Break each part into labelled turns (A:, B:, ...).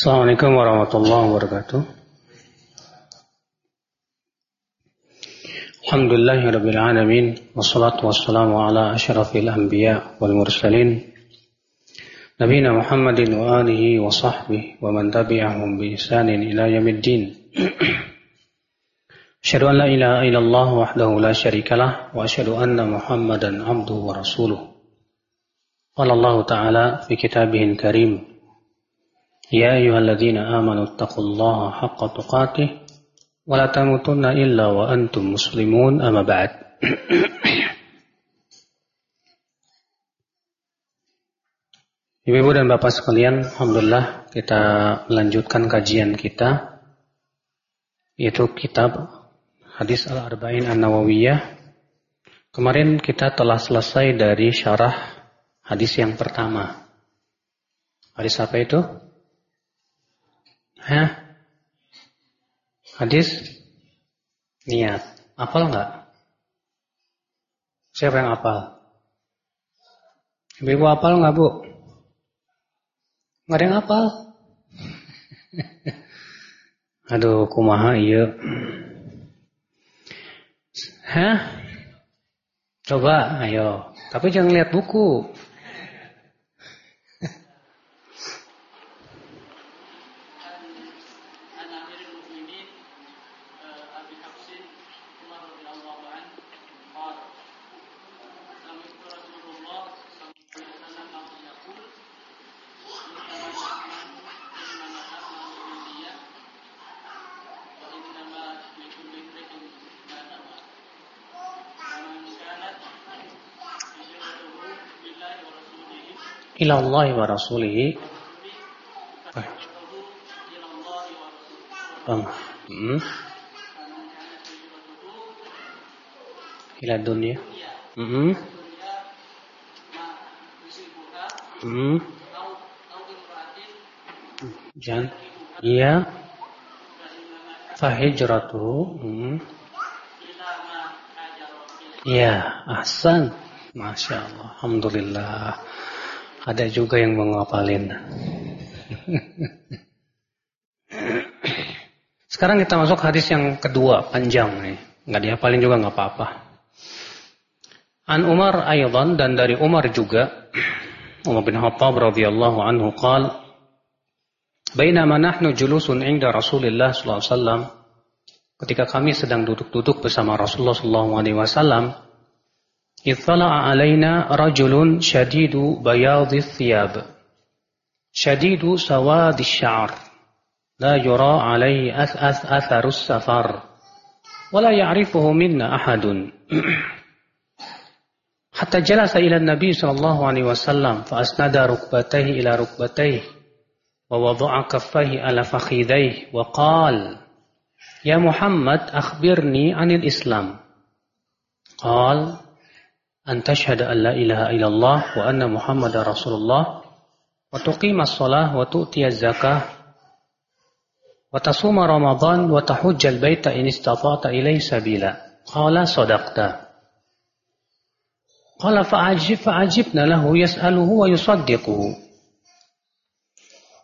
A: Assalamualaikum warahmatullahi wabarakatuh. Alhamdulillahi rabbil alamin wassalatu wassalamu ala asyrafil anbiya wal mursalin nabiyina Muhammadin wa alihi wa sahbihi wa man tabi'ahum bi ihsanin ila yaumiddin. Asyhadu an la ilaha illallah wahdahu la syarikalah wa يا أيها الذين آمنوا اتقوا الله حق تقاته ولا تموتن إلا وأنتم مسلمون أما بعد Ibu-ibu dan bapak sekalian, Alhamdulillah kita melanjutkan kajian kita yaitu kitab Hadis Al-Arba'in An-Nawawiyah. Kemarin kita telah selesai dari syarah hadis yang pertama. Hadis apa itu? Hah? Hadis niat. Apal nggak? Siapa yang apal? Ibu apal nggak bu? Nggak ada yang apal? Aduh, kumaha iya. Hah? Coba, ayo. Tapi jangan lihat buku. Ila Allah wa rasulih. Hmm. Ila dunia. Hmm. Hmm. Jangan. Iya. Fahijratuhu. Hmm. Iya, ahsan. Masya Allah. Alhamdulillah. Ada juga yang mengapalin. Sekarang kita masuk hadis yang kedua, panjang nih. Nggak dihafalin juga nggak apa-apa. An Umar aydan dan dari Umar juga Umar bin Khattab radhiyallahu anhu qal Bainama nahnu julusun inda Rasulillah sallallahu alaihi wasallam ketika kami sedang duduk-duduk bersama Rasulullah sallallahu alaihi wasallam اطلع علينا رجل شديد بياض الثياب. شديد سواد الشعر. لا يرى عليه أث أثر السفر. ولا يعرفه منا أحد. حتى جلس إلى النبي صلى الله عليه وسلم فأسند ركبتيه إلى ركبتيه ووضع كفيه على فخذيه وقال يا محمد أخبرني عن الإسلام. قال أن تشهد أن لا إله إلا الله وأن محمد رسول الله وتقيم الصلاة وتؤتي الزكاة وتصوم رمضان وتحج البيت إن استطعت إليه سبيلا قال صدقت قال فعجب فعجبنا له يسأله ويصدقه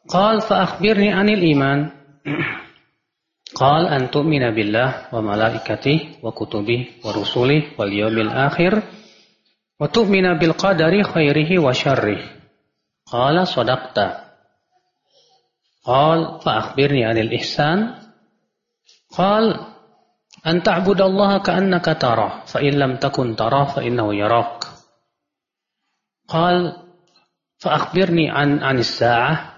A: قال فأخبرني عن الإيمان قال أن تؤمن بالله وملائكته وكتبه ورسله واليوم الآخر وتؤمن بالقدر خيره وشره. قال صدقت. قال فأخبرني عن الإحسان. قال أن تعبد الله كأنك تراه فإن لم تكن تراه فإنه يراك. قال فأخبرني عن عن الساعة.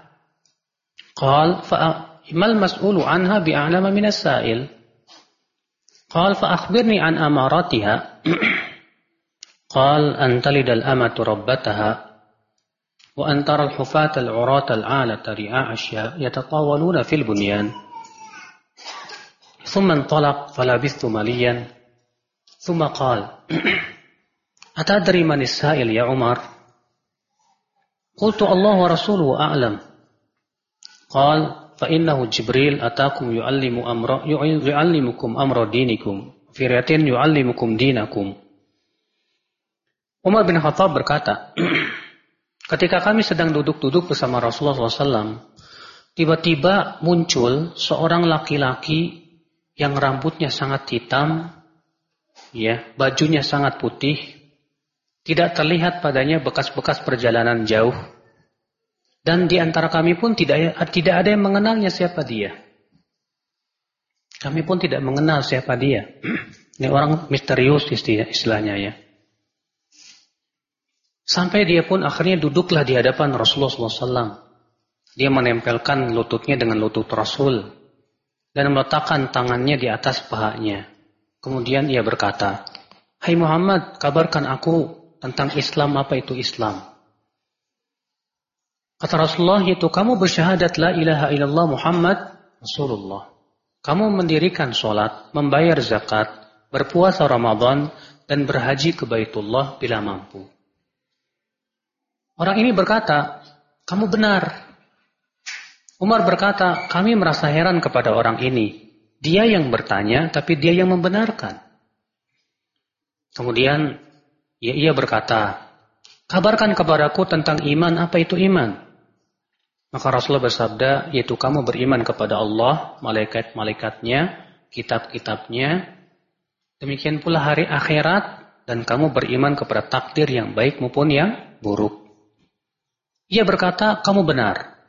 A: قال ما المسؤول عنها بأعلم من السائل؟ قال فأخبرني عن أماراتها. قال أن تلد الأمة ربتها وأن ترى الحفاة العراة العالة رعاء أشياء يتطاولون في البنيان. ثم انطلق فلبثت مليا. ثم قال أتدري من السائل يا عمر؟ قلت الله ورسوله أعلم. قال فإنه جبريل أتاكم يعلم أمر يعلمكم أمر دينكم في رواية يعلمكم دينكم. Umar bin Khattab berkata, ketika kami sedang duduk-duduk bersama Rasulullah SAW, tiba-tiba muncul seorang laki-laki yang rambutnya sangat hitam, ya, bajunya sangat putih, tidak terlihat padanya bekas-bekas perjalanan jauh. Dan di antara kami pun tidak tidak ada yang mengenalnya siapa dia. Kami pun tidak mengenal siapa dia. Ini orang misterius istilahnya ya. Sampai dia pun akhirnya duduklah di hadapan Rasulullah SAW. Dia menempelkan lututnya dengan lutut Rasul dan meletakkan tangannya di atas pahanya. Kemudian ia berkata, Hai Muhammad, kabarkan aku tentang Islam apa itu Islam. Kata Rasulullah itu, kamu bersyahadat la ilaha illallah Muhammad Rasulullah. Kamu mendirikan sholat, membayar zakat, berpuasa Ramadan, dan berhaji ke Baitullah bila mampu. Orang ini berkata, kamu benar. Umar berkata, kami merasa heran kepada orang ini. Dia yang bertanya, tapi dia yang membenarkan. Kemudian ya, ia berkata, kabarkan kepadaku tentang iman, apa itu iman? Maka Rasulullah bersabda, yaitu kamu beriman kepada Allah, malaikat-malaikatnya, kitab-kitabnya, demikian pula hari akhirat, dan kamu beriman kepada takdir yang baik maupun yang buruk. Ia berkata, kamu benar.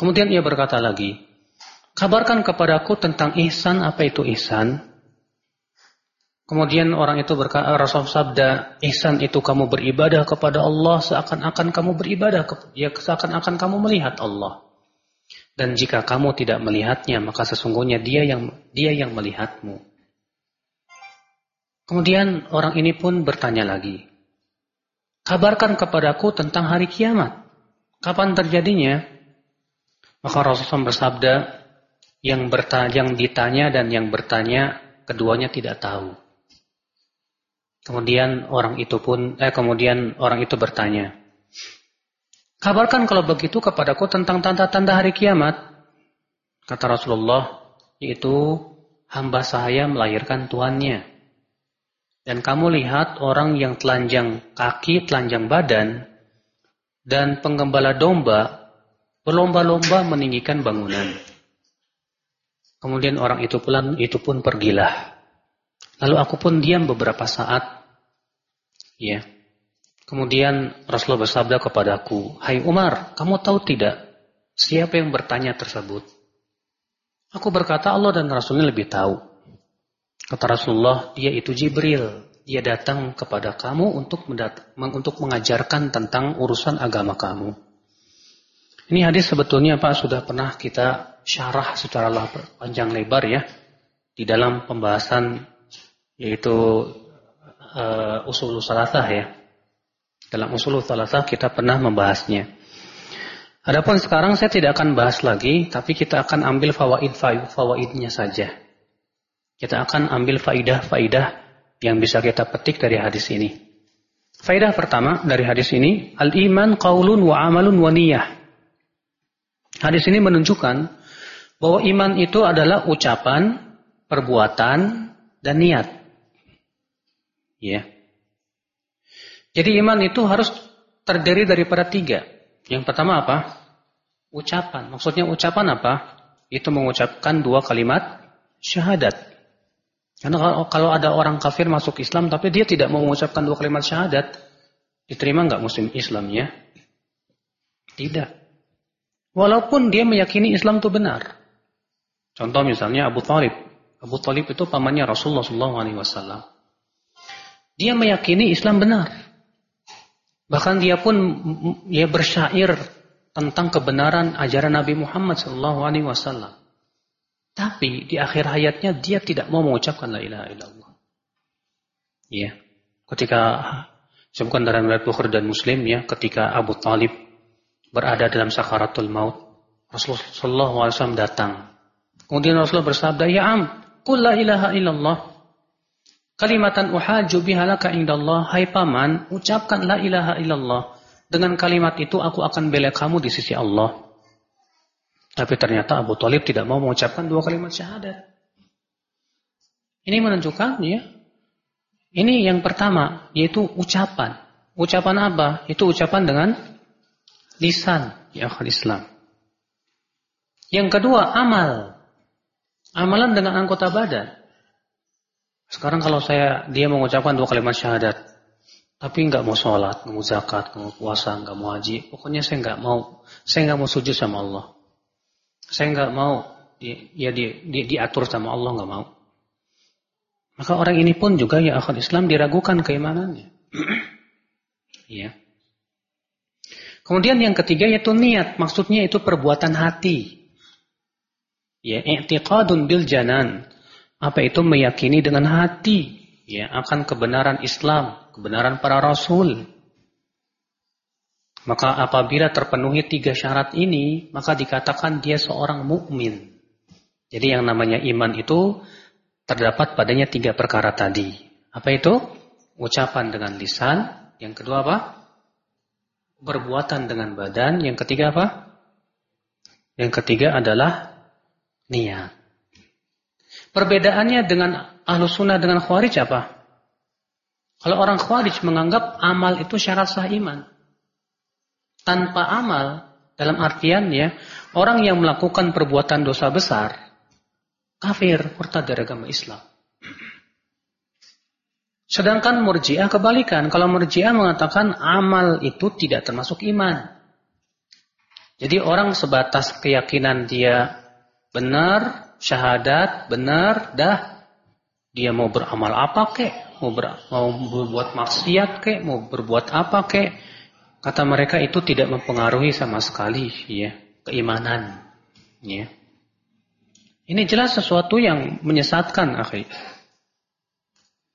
A: Kemudian ia berkata lagi, kabarkan kepadaku tentang ihsan, apa itu ihsan? Kemudian orang itu berkata, Rasul sabda, ihsan itu kamu beribadah kepada Allah seakan-akan kamu beribadah, ya seakan-akan kamu melihat Allah. Dan jika kamu tidak melihatnya, maka sesungguhnya dia yang dia yang melihatmu. Kemudian orang ini pun bertanya lagi, kabarkan kepadaku tentang hari kiamat. Kapan terjadinya? Maka Rasulullah bersabda, yang bertanya, yang ditanya dan yang bertanya keduanya tidak tahu. Kemudian orang itu pun eh kemudian orang itu bertanya, "Kabarkan kalau begitu kepadaku tentang tanda-tanda hari kiamat." Kata Rasulullah, "Yaitu hamba saya melahirkan tuannya." Dan kamu lihat orang yang telanjang kaki, telanjang badan, dan penggembala domba berlomba-lomba meninggikan bangunan. Kemudian orang itu pun itu pun pergilah. Lalu aku pun diam beberapa saat. Ya. Kemudian Rasulullah bersabda kepadaku, "Hai Umar, kamu tahu tidak siapa yang bertanya tersebut?" Aku berkata, "Allah dan Rasulnya lebih tahu." Kata Rasulullah, "Dia itu Jibril. Dia datang kepada kamu untuk untuk mengajarkan tentang urusan agama kamu." Ini hadis sebetulnya Pak sudah pernah kita syarah secara panjang lebar ya di dalam pembahasan yaitu uh, usul salasah ya. Dalam usul salasah kita pernah membahasnya. Adapun sekarang saya tidak akan bahas lagi, tapi kita akan ambil fawaid fawaidnya saja. Kita akan ambil faidah-faidah yang bisa kita petik dari hadis ini. Faidah pertama dari hadis ini, al-iman qaulun wa amalun wa niyah. Hadis ini menunjukkan bahwa iman itu adalah ucapan, perbuatan, dan niat. Ya. Jadi iman itu harus terdiri daripada tiga. Yang pertama apa? Ucapan. Maksudnya ucapan apa? Itu mengucapkan dua kalimat syahadat. Karena kalau ada orang kafir masuk Islam tapi dia tidak mau mengucapkan dua kalimat syahadat, diterima nggak muslim Islamnya? Tidak. Walaupun dia meyakini Islam itu benar. Contoh misalnya Abu Talib. Abu Talib itu pamannya Rasulullah SAW. Dia meyakini Islam benar. Bahkan dia pun dia bersyair tentang kebenaran ajaran Nabi Muhammad SAW. Tapi di akhir hayatnya dia tidak mau mengucapkan la ilaha illallah. Ya. Ketika sebutkan dalam riwayat Bukhari dan Muslim ya, ketika Abu Talib berada dalam sakaratul maut. Rasulullah SAW datang. Kemudian Rasulullah bersabda, Ya am, kul la ilaha illallah. Kalimatan uhaju bihalaka indallah. Hai paman, ucapkan la ilaha illallah. Dengan kalimat itu aku akan bela kamu di sisi Allah. Tapi ternyata Abu Talib tidak mau mengucapkan dua kalimat syahadat. Ini menunjukkan ya. Ini yang pertama, yaitu ucapan. Ucapan apa? Itu ucapan dengan lisan ya akhul Islam. Yang kedua, amal. Amalan dengan anggota badan. Sekarang kalau saya dia mengucapkan dua kalimat syahadat, tapi nggak mau sholat, nggak mau zakat, nggak mau puasa, nggak mau haji, pokoknya saya nggak mau, saya nggak mau sujud sama Allah. Saya nggak mau ya di, di, diatur sama Allah nggak mau. Maka orang ini pun juga ya akhir Islam diragukan keimanannya. ya. Kemudian yang ketiga yaitu niat, maksudnya itu perbuatan hati. Ya, i'tiqadun bil janan. Apa itu meyakini dengan hati ya akan kebenaran Islam, kebenaran para rasul. Maka apabila terpenuhi tiga syarat ini, maka dikatakan dia seorang mukmin. Jadi yang namanya iman itu terdapat padanya tiga perkara tadi. Apa itu? Ucapan dengan lisan. Yang kedua apa? Perbuatan dengan badan. Yang ketiga apa? Yang ketiga adalah niat. Perbedaannya dengan ahlu sunnah dengan khawarij apa? Kalau orang khawarij menganggap amal itu syarat sah iman. Tanpa amal, dalam artian ya, orang yang melakukan perbuatan dosa besar, kafir, murtad dari agama Islam. Sedangkan murjiah kebalikan. Kalau murjiah mengatakan amal itu tidak termasuk iman. Jadi orang sebatas keyakinan dia benar, syahadat, benar, dah. Dia mau beramal apa kek, mau, ber, mau berbuat maksiat kek, mau berbuat apa kek. Kata mereka itu tidak mempengaruhi sama sekali ya keimanan. Ya. Ini jelas sesuatu yang menyesatkan, akhi.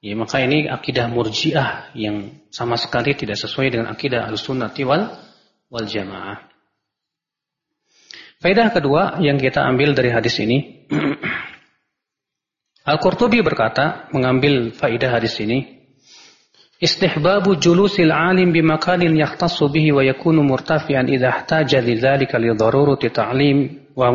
A: Ya, maka ini akidah murjiah yang sama sekali tidak sesuai dengan akidah al-sunnati wal, wal jamaah. Faedah kedua yang kita ambil dari hadis ini. Al-Qurtubi berkata, mengambil faedah hadis ini. Istihbabu julusil alim yahtassu bihi wa yakunu murtafian idha ihtaja lidhalika li darurati ta'lim wa.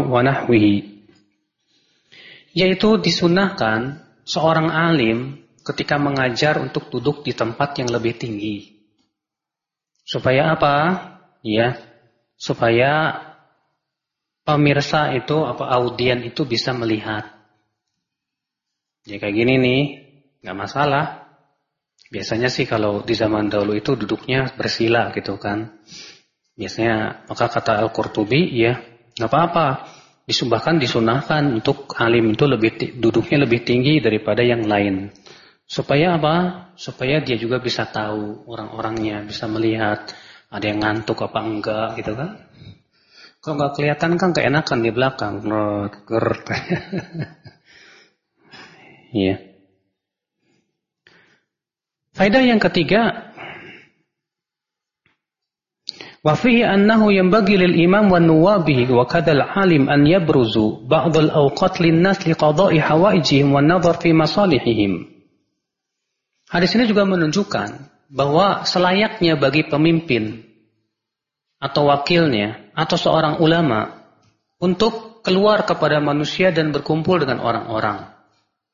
A: Yaitu disunahkan seorang alim ketika mengajar untuk duduk di tempat yang lebih tinggi. Supaya apa? Ya, supaya pemirsa itu apa audien itu bisa melihat. Ya kayak gini nih, nggak masalah. Biasanya sih kalau di zaman dahulu itu duduknya bersila gitu kan. Biasanya maka kata Al-Qurtubi ya nggak apa-apa disumbahkan disunahkan untuk alim itu lebih duduknya lebih tinggi daripada yang lain. Supaya apa? Supaya dia juga bisa tahu orang-orangnya, bisa melihat ada yang ngantuk apa enggak gitu kan. Kalau nggak kelihatan kan keenakan di belakang. Iya. Faedah yang ketiga, wa fihi annahu yanbaghi lil imam wa nawabi wa kadal alim an yabruzu ba'd al awqat lin nas li qada'i hawaijihim wa nadhar fi masalihihim. Hadis ini juga menunjukkan bahwa selayaknya bagi pemimpin atau wakilnya atau seorang ulama untuk keluar kepada manusia dan berkumpul dengan orang-orang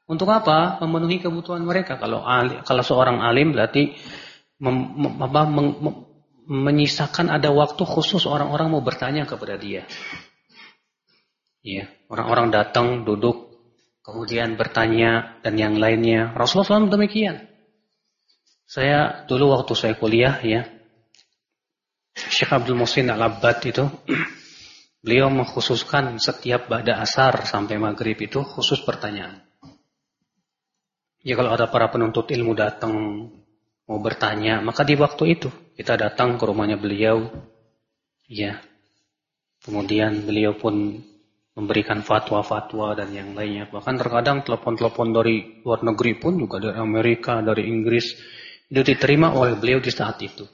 A: untuk apa? Memenuhi kebutuhan mereka. Kalau kalau seorang alim berarti mem, mem, mem, menyisakan ada waktu khusus orang-orang mau bertanya kepada dia. Ya, orang-orang datang, duduk, kemudian bertanya dan yang lainnya. Rasulullah SAW demikian. Saya dulu waktu saya kuliah ya, Syekh Abdul Musin Al-Abbad itu, beliau mengkhususkan setiap bada asar sampai maghrib itu khusus pertanyaan. Ya kalau ada para penuntut ilmu datang mau bertanya, maka di waktu itu kita datang ke rumahnya beliau, ya. Kemudian beliau pun memberikan fatwa-fatwa dan yang lainnya. Bahkan terkadang telepon-telepon dari luar negeri pun juga dari Amerika, dari Inggris itu diterima oleh beliau di saat itu.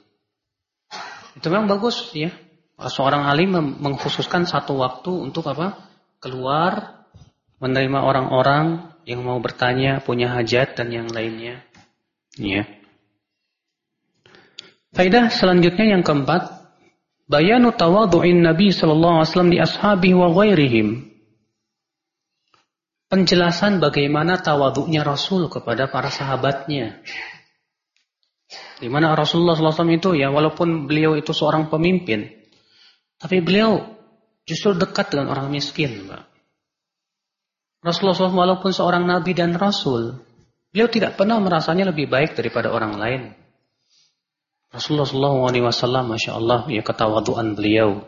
A: Itu memang bagus ya. Seorang alim mengkhususkan satu waktu untuk apa? Keluar menerima orang-orang yang mau bertanya, punya hajat dan yang lainnya. Ya. Faidah selanjutnya yang keempat, bayanu tawadhu'in Nabi sallallahu alaihi wasallam di ashabihi wa ghairihim. Penjelasan bagaimana tawaduknya Rasul kepada para sahabatnya. Di mana Rasulullah SAW itu ya walaupun beliau itu seorang pemimpin, tapi beliau Justru dekat dengan orang miskin, Pak. Rasulullah walaupun seorang nabi dan rasul, beliau tidak pernah merasanya lebih baik daripada orang lain. Rasulullah SAW, Masya Allah, ya ketawaduan beliau.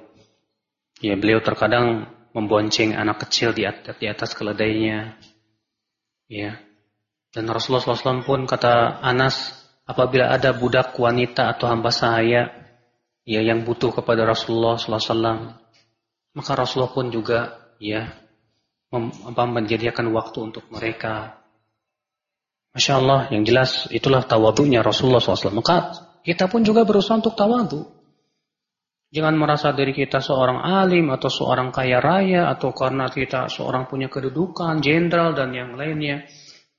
A: Ya beliau terkadang membonceng anak kecil di atas, di atas keledainya. Ya. Dan Rasulullah SAW pun kata Anas, apabila ada budak wanita atau hamba sahaya ya yang butuh kepada Rasulullah SAW, maka Rasulullah pun juga ya mem, menjadikan waktu untuk mereka. Masya Allah, yang jelas itulah tawadunya Rasulullah SAW. Maka kita pun juga berusaha untuk tawadu. Jangan merasa diri kita seorang alim atau seorang kaya raya atau karena kita seorang punya kedudukan, jenderal dan yang lainnya.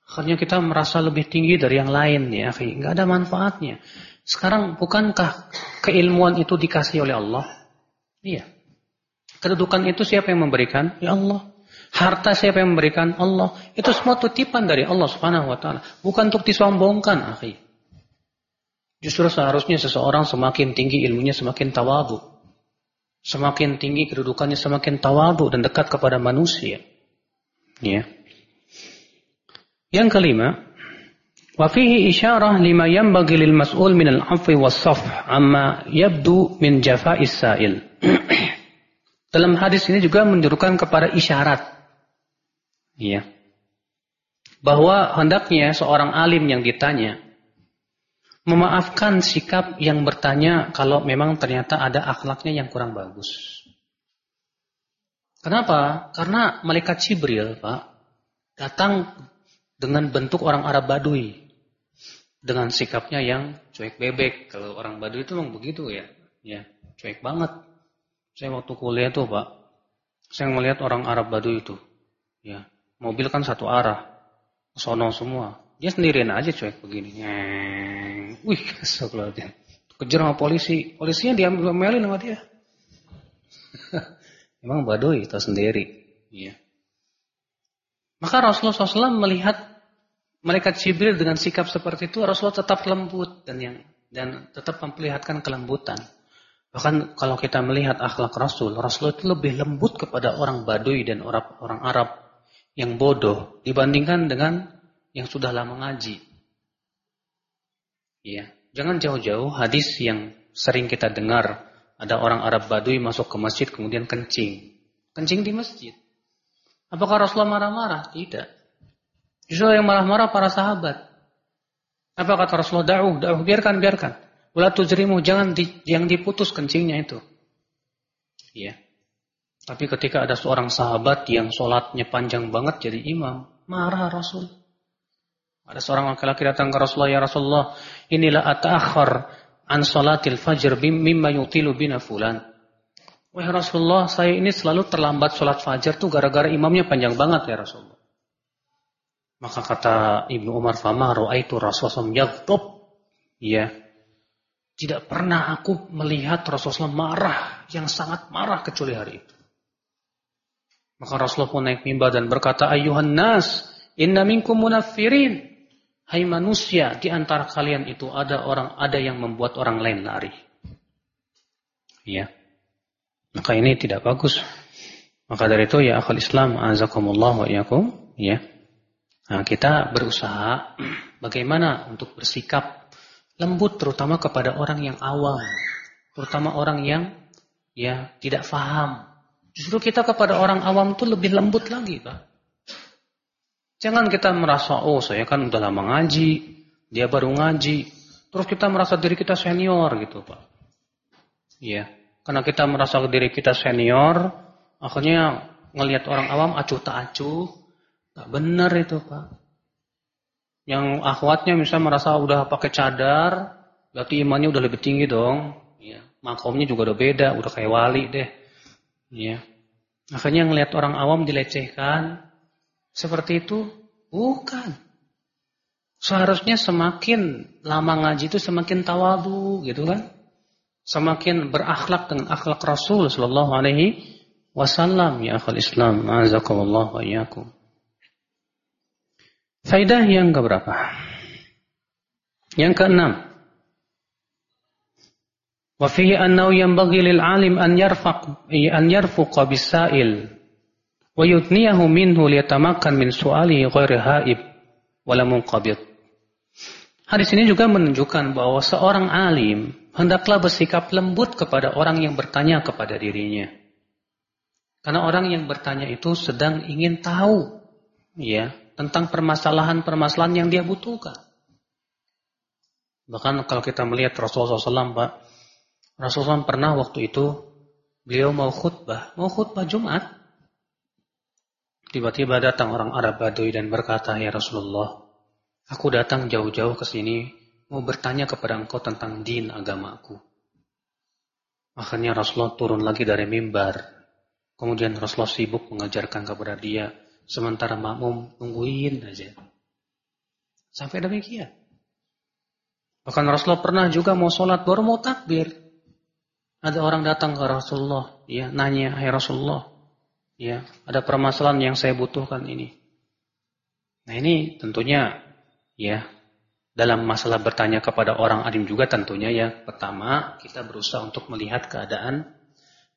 A: Akhirnya kita merasa lebih tinggi dari yang lain ya, nggak ada manfaatnya. Sekarang bukankah keilmuan itu dikasih oleh Allah? Iya. Kedudukan itu siapa yang memberikan? Ya Allah. Harta siapa yang memberikan? Allah. Itu semua titipan dari Allah Subhanahu wa taala, bukan untuk disombongkan, akhi. Justru seharusnya seseorang semakin tinggi ilmunya semakin tawadu. Semakin tinggi kedudukannya semakin tawadu dan dekat kepada manusia. Ya. Yang kelima, wa fihi isyarah lima yanbaghi lil mas'ul min al-'afwi was-safh amma yabdu min jafa'is sa'il. Dalam hadis ini juga menunjukkan kepada isyarat. Ya. Bahwa hendaknya seorang alim yang ditanya memaafkan sikap yang bertanya kalau memang ternyata ada akhlaknya yang kurang bagus. Kenapa? Karena malaikat Jibril, Pak, datang dengan bentuk orang Arab Badui. Dengan sikapnya yang cuek bebek. Kalau orang Badui itu memang begitu ya. Ya, cuek banget. Saya waktu kuliah tuh Pak, saya melihat orang Arab Baduy itu. Ya, mobil kan satu arah, sono semua. Dia sendirian aja cuek begini. Ngeng. Wih, astagfirullahaladzim. Kejar sama polisi. Polisinya diambil melin sama dia. Emang Baduy itu sendiri. Ya. Maka Rasulullah SAW melihat malaikat Jibril dengan sikap seperti itu, Rasulullah tetap lembut dan yang dan tetap memperlihatkan kelembutan. Bahkan kalau kita melihat akhlak Rasul, Rasul itu lebih lembut kepada orang Baduy dan orang Arab yang bodoh dibandingkan dengan yang sudah lama ngaji. Ya, jangan jauh-jauh hadis yang sering kita dengar ada orang Arab Baduy masuk ke masjid kemudian kencing. Kencing di masjid. Apakah Rasulullah marah-marah? Tidak. Justru yang marah-marah para sahabat. Apa kata Rasulullah? Da'uh, da'uh, biarkan, biarkan. Wala tujrimu, jangan di, yang diputus kencingnya itu. Ya. Tapi ketika ada seorang sahabat yang sholatnya panjang banget jadi imam, marah Rasul. Ada seorang laki-laki datang ke Rasulullah, ya Rasulullah, inilah atakhar an sholatil fajr mimma yutilu bina fulan. Wah Rasulullah, saya ini selalu terlambat sholat fajar tuh gara-gara imamnya panjang banget ya Rasulullah. Maka kata Ibnu Umar Fama, itu Rasulullah yaghtub. Ya, tidak pernah aku melihat Rasulullah marah, yang sangat marah kecuali hari itu. Maka Rasulullah pun naik mimbar dan berkata, Ayuhan nas, inna minkum munafirin. Hai manusia, di antara kalian itu ada orang ada yang membuat orang lain lari. Ya. Maka ini tidak bagus. Maka dari itu ya akal Islam azakumullah wa iyakum, ya. Nah, kita berusaha bagaimana untuk bersikap lembut terutama kepada orang yang awam, terutama orang yang ya tidak faham. Justru kita kepada orang awam itu lebih lembut lagi, Pak. Jangan kita merasa, oh saya kan udah lama ngaji, dia baru ngaji. Terus kita merasa diri kita senior gitu, Pak. Iya. Karena kita merasa diri kita senior, akhirnya ngelihat orang awam acuh tak acuh. Tak benar itu, Pak. Yang akhwatnya misalnya merasa udah pakai cadar, berarti imannya udah lebih tinggi dong. Ya, makomnya juga udah beda, udah kayak wali deh. Ya. Akhirnya ngelihat orang awam dilecehkan, seperti itu bukan. Seharusnya semakin lama ngaji itu semakin tawadu, gitu kan? Semakin berakhlak dengan akhlak Rasul sallallahu alaihi wasallam ya akhul Islam. Azakumullah wa iyyakum. Faidah yang keberapa? Yang keenam. Yanbaghi lil alim an yarfaq an yarfuqa bisail wa yutniyahu minhu liyatamakkan min su'ali ghairi haib wala munqabid. Hadis ini juga menunjukkan bahwa seorang alim hendaklah bersikap lembut kepada orang yang bertanya kepada dirinya. Karena orang yang bertanya itu sedang ingin tahu ya tentang permasalahan-permasalahan yang dia butuhkan. Bahkan kalau kita melihat Rasulullah SAW, Rasulullah pernah waktu itu beliau mau khutbah, mau khutbah Jumat. Tiba-tiba datang orang Arab Badui dan berkata, "Ya Rasulullah, aku datang jauh-jauh ke sini mau bertanya kepada engkau tentang din agamaku." Akhirnya Rasulullah turun lagi dari mimbar. Kemudian Rasulullah sibuk mengajarkan kepada dia, sementara makmum nungguin aja. Sampai demikian. Bahkan Rasulullah pernah juga mau sholat baru mau takbir. Ada orang datang ke Rasulullah, ya nanya, Hai Rasulullah, ya ada permasalahan yang saya butuhkan ini. Nah ini tentunya ya dalam masalah bertanya kepada orang alim juga tentunya ya pertama kita berusaha untuk melihat keadaan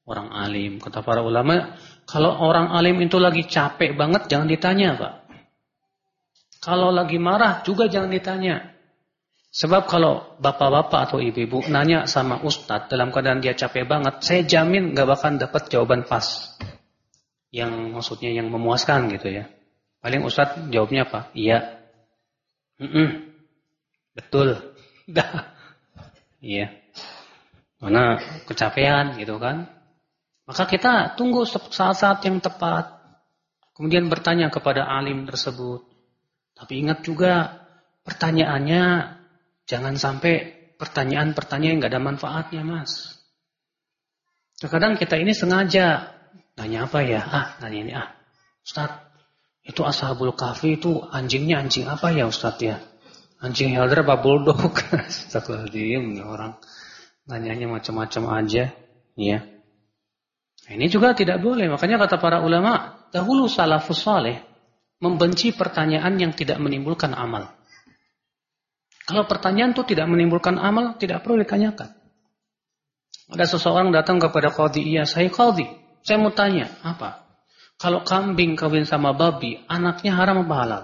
A: orang alim. Kata para ulama, kalau orang alim itu lagi capek banget jangan ditanya, Pak. Kalau lagi marah juga jangan ditanya. Sebab kalau bapak-bapak atau ibu-ibu nanya sama ustadz dalam keadaan dia capek banget, saya jamin gak bakal dapat jawaban pas. Yang maksudnya yang memuaskan gitu ya. Paling ustadz jawabnya apa? Iya. Mm -mm. Betul. Dah. Iya. Karena kecapean gitu kan. Maka kita tunggu saat-saat yang tepat. Kemudian bertanya kepada alim tersebut. Tapi ingat juga pertanyaannya Jangan sampai pertanyaan-pertanyaan yang gak ada manfaatnya, Mas. Terkadang kita ini sengaja nanya apa ya? Ah, nanya ini ah. Ustaz, itu ashabul kafi itu anjingnya anjing apa ya Ustaz ya? Anjing helder apa bulldog? diem orang nanyanya macam-macam aja, ya. Nah, ini juga tidak boleh. Makanya kata para ulama, dahulu salafus saleh membenci pertanyaan yang tidak menimbulkan amal. Kalau pertanyaan itu tidak menimbulkan amal, tidak perlu ditanyakan. Ada seseorang datang kepada Qadhi, iya saya Qadhi, saya mau tanya, apa? Kalau kambing kawin sama babi, anaknya haram apa halal?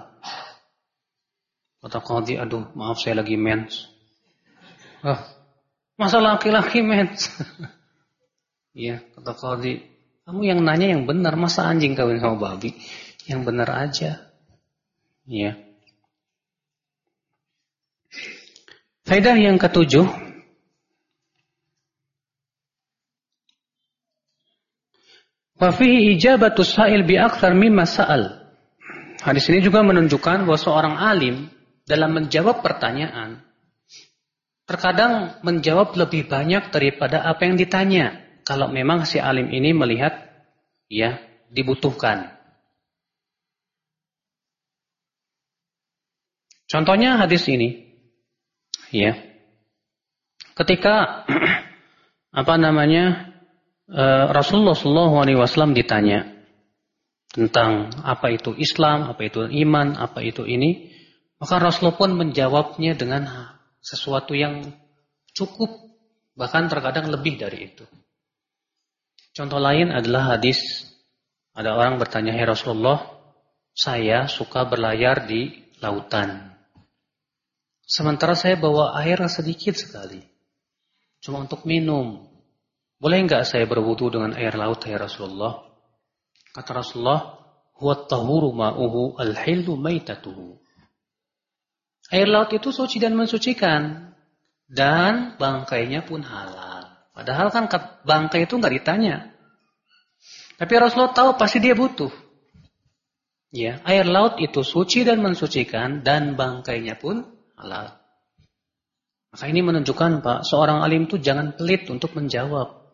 A: Kata Qadhi, aduh maaf saya lagi mens. Oh, masa laki-laki mens? Iya, kata Qadhi, kamu yang nanya yang benar, masa anjing kawin sama babi? Yang benar aja. Iya. Faedah yang ketujuh Wa fihi ijabatu sa'il bi akthar mimma sa'al. Hadis ini juga menunjukkan bahwa seorang alim dalam menjawab pertanyaan terkadang menjawab lebih banyak daripada apa yang ditanya kalau memang si alim ini melihat ya dibutuhkan. Contohnya hadis ini ya. Ketika apa namanya uh, Rasulullah Wasallam ditanya tentang apa itu Islam, apa itu iman, apa itu ini, maka Rasulullah pun menjawabnya dengan sesuatu yang cukup, bahkan terkadang lebih dari itu. Contoh lain adalah hadis ada orang bertanya, "Hai Rasulullah, saya suka berlayar di lautan." Sementara saya bawa air sedikit sekali. Cuma untuk minum. Boleh enggak saya berwudu dengan air laut ya Rasulullah? Kata Rasulullah, "Huwa tahuru ma'uhu al-hillu maitatuhu." Air laut itu suci dan mensucikan dan bangkainya pun halal. Padahal kan bangkai itu enggak ditanya. Tapi Rasulullah tahu pasti dia butuh. Ya, air laut itu suci dan mensucikan dan bangkainya pun Maka ini menunjukkan Pak, seorang alim itu jangan pelit untuk menjawab.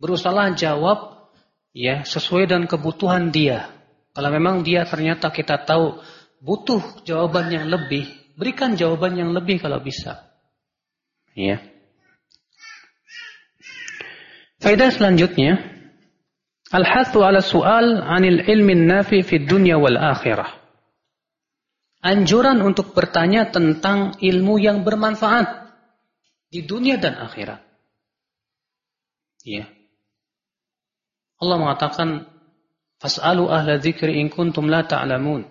A: Berusaha jawab ya sesuai dengan kebutuhan dia. Kalau memang dia ternyata kita tahu butuh jawaban yang lebih, berikan jawaban yang lebih kalau bisa. Ya. Faedah selanjutnya, al-hathu ala su'al 'anil ilmi nafi fi dunya wal akhirah anjuran untuk bertanya tentang ilmu yang bermanfaat di dunia dan akhirat. Ya. Allah mengatakan Fas'alu ahla dzikri in kuntum la ta'lamun.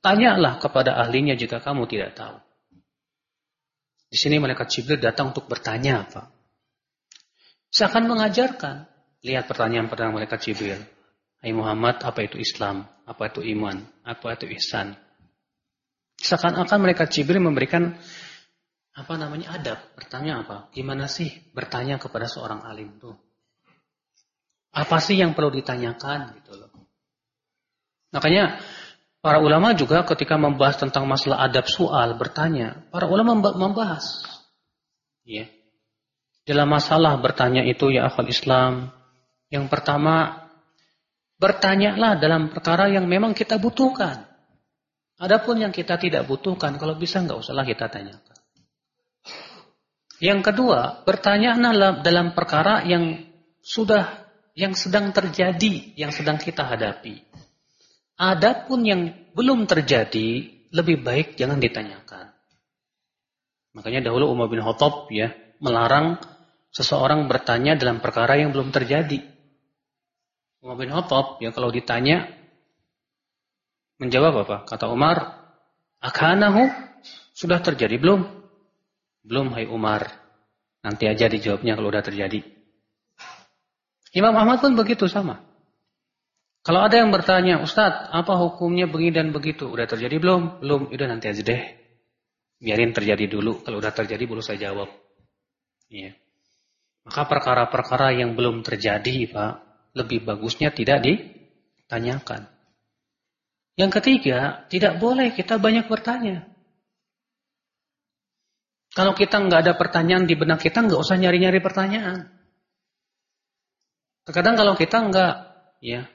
A: Tanyalah kepada ahlinya jika kamu tidak tahu. Di sini malaikat Jibril datang untuk bertanya apa? Seakan mengajarkan. Lihat pertanyaan pertanyaan malaikat Jibril. Hai Muhammad, apa itu Islam? Apa itu iman? Apa itu ihsan? Seakan-akan malaikat Jibril memberikan apa namanya adab. Bertanya apa? Gimana sih bertanya kepada seorang alim tuh? Apa sih yang perlu ditanyakan gitu loh? Makanya para ulama juga ketika membahas tentang masalah adab soal bertanya, para ulama membahas. Ya. Dalam masalah bertanya itu ya akal Islam, yang pertama bertanyalah dalam perkara yang memang kita butuhkan. Adapun yang kita tidak butuhkan, kalau bisa nggak usahlah kita tanyakan. Yang kedua, bertanyalah dalam perkara yang sudah yang sedang terjadi, yang sedang kita hadapi. Adapun yang belum terjadi, lebih baik jangan ditanyakan. Makanya dahulu Umar bin Khattab ya melarang seseorang bertanya dalam perkara yang belum terjadi. Umar bin Khattab ya kalau ditanya menjawab apa? Kata Umar, "Akanahu sudah terjadi belum?" Belum hai Umar. Nanti aja dijawabnya kalau udah terjadi. Imam Ahmad pun begitu sama. Kalau ada yang bertanya, Ustadz, apa hukumnya begini dan begitu? Udah terjadi belum? Belum. Udah nanti aja deh. Biarin terjadi dulu. Kalau udah terjadi, baru saya jawab. Iya. Maka perkara-perkara yang belum terjadi, Pak, lebih bagusnya tidak ditanyakan. Yang ketiga, tidak boleh kita banyak bertanya. Kalau kita nggak ada pertanyaan di benak kita, nggak usah nyari-nyari pertanyaan. Terkadang kalau kita nggak, ya,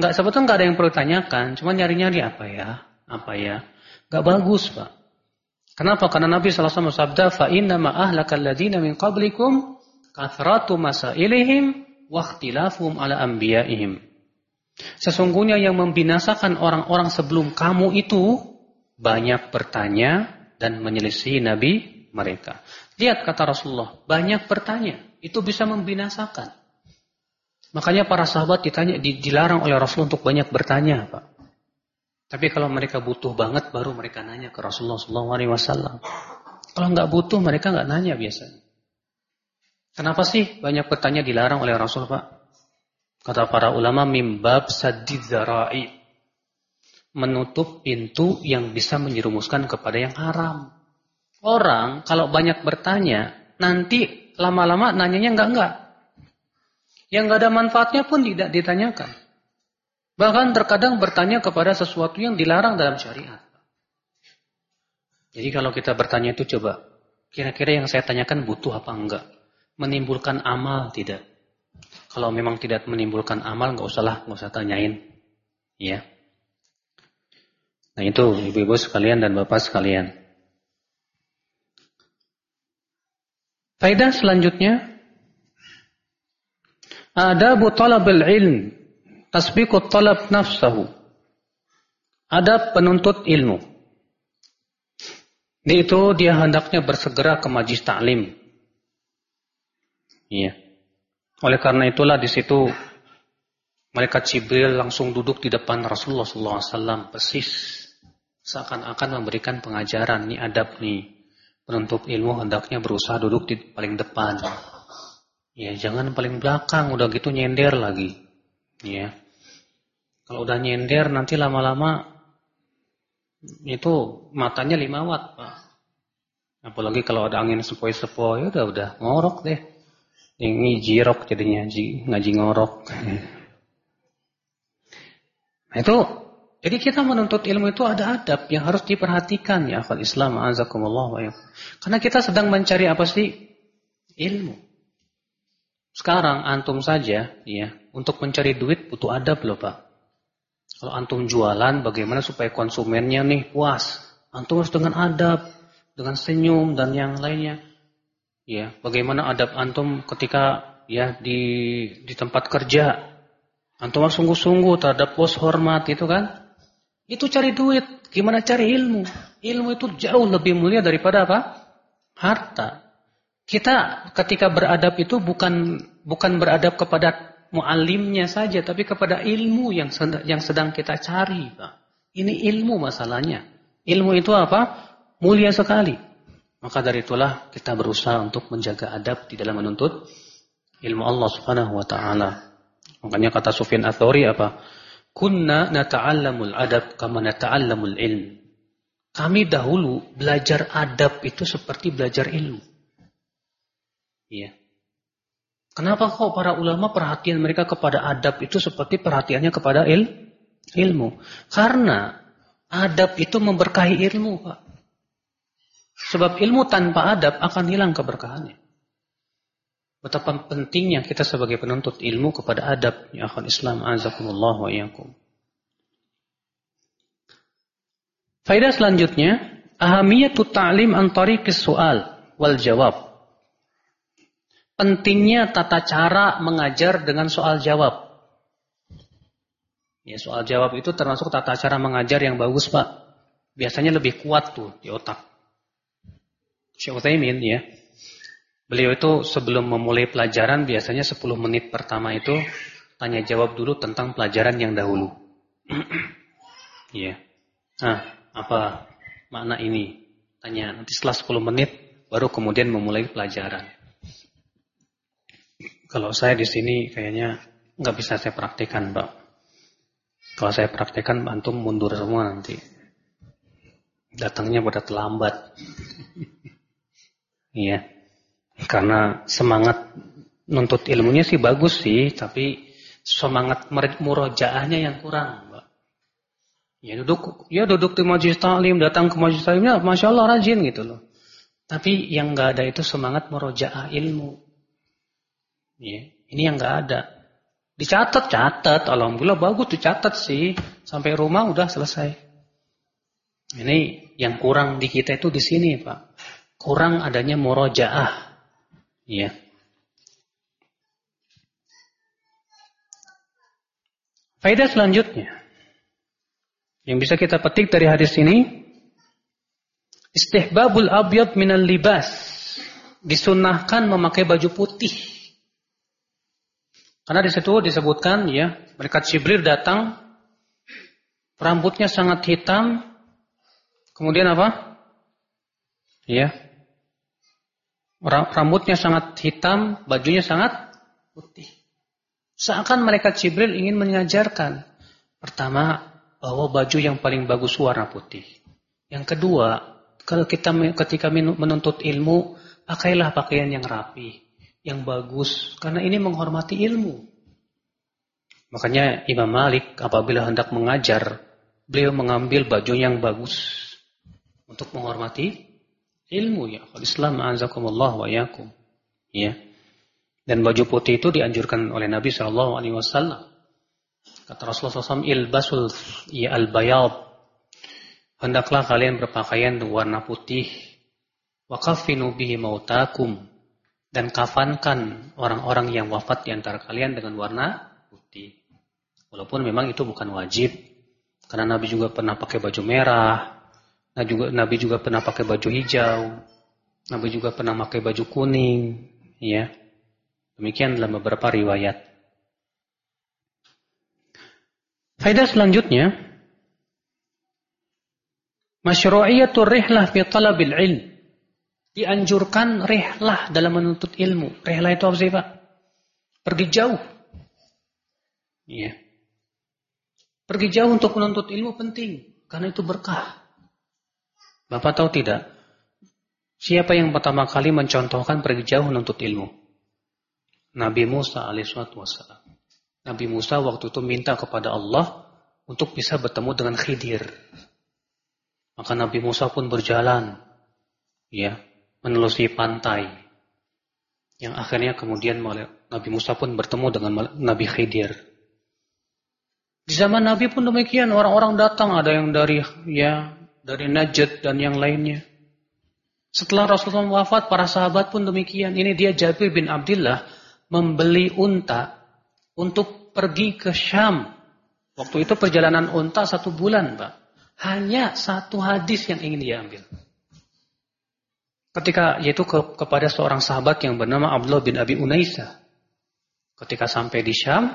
A: Enggak sebetulnya enggak ada yang perlu tanyakan, cuma nyari-nyari apa ya, apa ya. Enggak bagus, Pak. Kenapa? Karena Nabi SAW sabda, fa inna ma ahlakal ladina min qablikum kathratu masailihim wa ikhtilafuhum ala anbiya'ihim. Sesungguhnya yang membinasakan orang-orang sebelum kamu itu banyak bertanya dan menyelisih nabi mereka. Lihat kata Rasulullah, banyak bertanya, itu bisa membinasakan. Makanya para sahabat ditanya, dilarang oleh Rasul untuk banyak bertanya, Pak. Tapi kalau mereka butuh banget, baru mereka nanya ke Rasulullah SAW. Kalau nggak butuh, mereka nggak nanya biasanya. Kenapa sih banyak bertanya dilarang oleh Rasul, Pak? Kata para ulama, mimbab sadidzara'i. Menutup pintu yang bisa menjerumuskan kepada yang haram. Orang kalau banyak bertanya, nanti lama-lama nanyanya enggak-enggak. Yang nggak ada manfaatnya pun tidak ditanyakan. Bahkan terkadang bertanya kepada sesuatu yang dilarang dalam syariat. Jadi kalau kita bertanya itu coba, kira-kira yang saya tanyakan butuh apa enggak? Menimbulkan amal tidak? Kalau memang tidak menimbulkan amal, nggak usahlah, nggak usah tanyain. Ya. Nah itu ibu-ibu sekalian dan bapak sekalian. Faedah selanjutnya Adabu talabil ilm. Tasbiqut talab nafsahu. Adab penuntut ilmu. Itu dia hendaknya bersegera ke majlis taklim. Iya. Oleh karena itulah di situ malaikat Jibril langsung duduk di depan Rasulullah SAW persis seakan-akan memberikan pengajaran. Ini adab nih. Penuntut ilmu hendaknya berusaha duduk di paling depan. Ya jangan paling belakang, udah gitu nyender lagi. Ya. Kalau udah nyender nanti lama-lama itu matanya lima watt, Pak. Apalagi kalau ada angin sepoi-sepoi, udah udah ngorok deh. Ini jirok jadinya, ngaji ngorok. Nah itu, jadi kita menuntut ilmu itu ada adab yang harus diperhatikan ya akal Islam, azakumullah wa Karena kita sedang mencari apa sih? Ilmu. Sekarang antum saja ya, untuk mencari duit butuh adab loh, Pak. Kalau antum jualan bagaimana supaya konsumennya nih puas? Antum harus dengan adab, dengan senyum dan yang lainnya. Ya, bagaimana adab antum ketika ya di di tempat kerja? Antum harus sungguh-sungguh terhadap bos hormat itu kan? Itu cari duit, gimana cari ilmu? Ilmu itu jauh lebih mulia daripada apa? Harta. Kita ketika beradab itu bukan bukan beradab kepada muallimnya saja, tapi kepada ilmu yang sedang, yang sedang kita cari, Pak. Ini ilmu masalahnya. Ilmu itu apa? Mulia sekali. Maka dari itulah kita berusaha untuk menjaga adab di dalam menuntut ilmu Allah Subhanahu wa taala. Makanya kata Sufyan Ats-Tsauri apa? Kunna nata'allamul adab kama nata'allamul ilm. Kami dahulu belajar adab itu seperti belajar ilmu. Iya. Kenapa kok para ulama perhatian mereka kepada adab itu seperti perhatiannya kepada il, ilmu? Karena adab itu memberkahi ilmu, Pak. Sebab ilmu tanpa adab akan hilang keberkahannya. Betapa pentingnya kita sebagai penuntut ilmu kepada adab ya akhul Islam azakumullah wa iyyakum. Faedah selanjutnya, ahamiyatu ta'lim an tariqis su'al wal jawab pentingnya tata cara mengajar dengan soal jawab. Ya, soal jawab itu termasuk tata cara mengajar yang bagus, Pak. Biasanya lebih kuat tuh di otak. Syekh Utsaimin ya. Beliau itu sebelum memulai pelajaran biasanya 10 menit pertama itu tanya jawab dulu tentang pelajaran yang dahulu. Iya. Nah, apa makna ini? Tanya nanti setelah 10 menit baru kemudian memulai pelajaran. Kalau saya di sini kayaknya nggak bisa saya praktekkan, Pak. Kalau saya praktekkan, antum mundur semua nanti. Datangnya pada terlambat. Iya. Karena semangat nuntut ilmunya sih bagus sih, tapi semangat murojaahnya yang kurang, Pak. Ya duduk, ya duduk di majelis taklim, datang ke majelis taklimnya, masya Allah rajin gitu loh. Tapi yang nggak ada itu semangat murojaah ilmu. Ya, ini yang nggak ada. Dicatat, catat. Alhamdulillah bagus dicatat sih. Sampai rumah udah selesai. Ini yang kurang di kita itu di sini, Pak. Kurang adanya murojaah. Ya. Faedah selanjutnya. Yang bisa kita petik dari hadis ini. Istihbabul abyad minal libas. Disunahkan memakai baju putih. Karena di situ disebutkan ya, mereka Jibril datang, rambutnya sangat hitam, kemudian apa? Ya, rambutnya sangat hitam, bajunya sangat putih. Seakan mereka Jibril ingin mengajarkan, pertama bahwa baju yang paling bagus warna putih. Yang kedua, kalau kita ketika menuntut ilmu, pakailah pakaian yang rapi yang bagus karena ini menghormati ilmu. Makanya Imam Malik apabila hendak mengajar, beliau mengambil baju yang bagus untuk menghormati ilmu ya. Islam azakumullah wa yakum. Ya. Dan baju putih itu dianjurkan oleh Nabi Shallallahu alaihi wasallam. Kata Rasulullah SAW, ilbasul ya al-bayad. Hendaklah kalian berpakaian warna putih. Wa kafinu bihi mautakum dan kafankan orang-orang yang wafat di antara kalian dengan warna putih. Walaupun memang itu bukan wajib. Karena Nabi juga pernah pakai baju merah. Nabi juga, Nabi juga pernah pakai baju hijau. Nabi juga pernah pakai baju kuning. Ya. Demikian dalam beberapa riwayat. Faedah selanjutnya. Masyru'iyatul rihlah fi talabil ilm dianjurkan rehlah dalam menuntut ilmu. Rehlah itu apa sih Pak? Pergi jauh. Iya. Pergi jauh untuk menuntut ilmu penting. Karena itu berkah. Bapak tahu tidak? Siapa yang pertama kali mencontohkan pergi jauh menuntut ilmu? Nabi Musa alaihissalam. Nabi Musa waktu itu minta kepada Allah untuk bisa bertemu dengan Khidir. Maka Nabi Musa pun berjalan. Ya, menelusuri pantai. Yang akhirnya kemudian Nabi Musa pun bertemu dengan Nabi Khidir. Di zaman Nabi pun demikian, orang-orang datang, ada yang dari ya dari Najd dan yang lainnya. Setelah Rasulullah wafat, para sahabat pun demikian. Ini dia Jabir bin Abdullah membeli unta untuk pergi ke Syam. Waktu itu perjalanan unta satu bulan, Pak. Hanya satu hadis yang ingin diambil. Ketika yaitu ke, kepada seorang sahabat yang bernama Abdullah bin Abi Unaisa. Ketika sampai di Syam,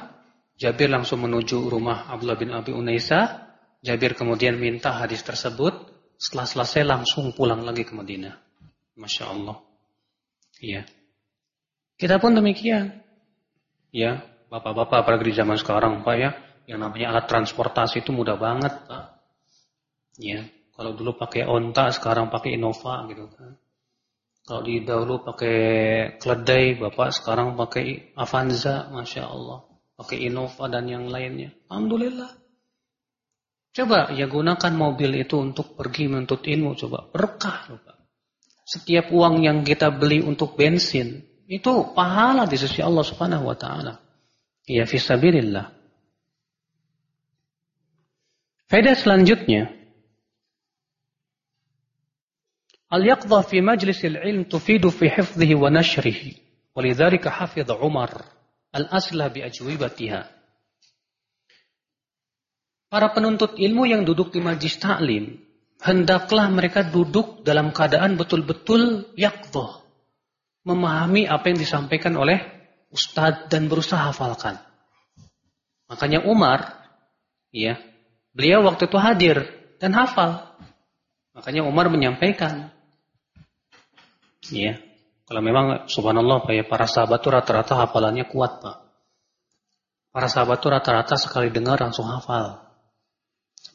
A: Jabir langsung menuju rumah Abdullah bin Abi Unaisa. Jabir kemudian minta hadis tersebut. Setelah selesai langsung pulang lagi ke Madinah. Masya Allah. Iya. Kita pun demikian. Ya, bapak-bapak apalagi di zaman sekarang Pak ya. Yang namanya alat transportasi itu mudah banget Pak. Ya, kalau dulu pakai onta, sekarang pakai Innova gitu kan. Kalau di dahulu pakai keledai, Bapak sekarang pakai Avanza, Masya Allah. Pakai Innova dan yang lainnya. Alhamdulillah. Coba ya gunakan mobil itu untuk pergi menuntut ilmu. Coba berkah. Coba. Setiap uang yang kita beli untuk bensin itu pahala di sisi Allah Subhanahu wa taala. Ya fisabilillah. Faedah selanjutnya Al-yaqdha fi majlis al-ilm tufidu fi hifzhi wa nashrihi. Walidhalika hafidh Umar al-aslah bi ajwibatihah. Para penuntut ilmu yang duduk di majlis taklim, hendaklah mereka duduk dalam keadaan betul-betul yakdoh. Memahami apa yang disampaikan oleh ustadz dan berusaha hafalkan. Makanya Umar, ya, beliau waktu itu hadir dan hafal. Makanya Umar menyampaikan, Ya. Kalau memang subhanallah ya, para sahabat itu rata-rata hafalannya kuat Pak. Para sahabat itu rata-rata sekali dengar langsung hafal.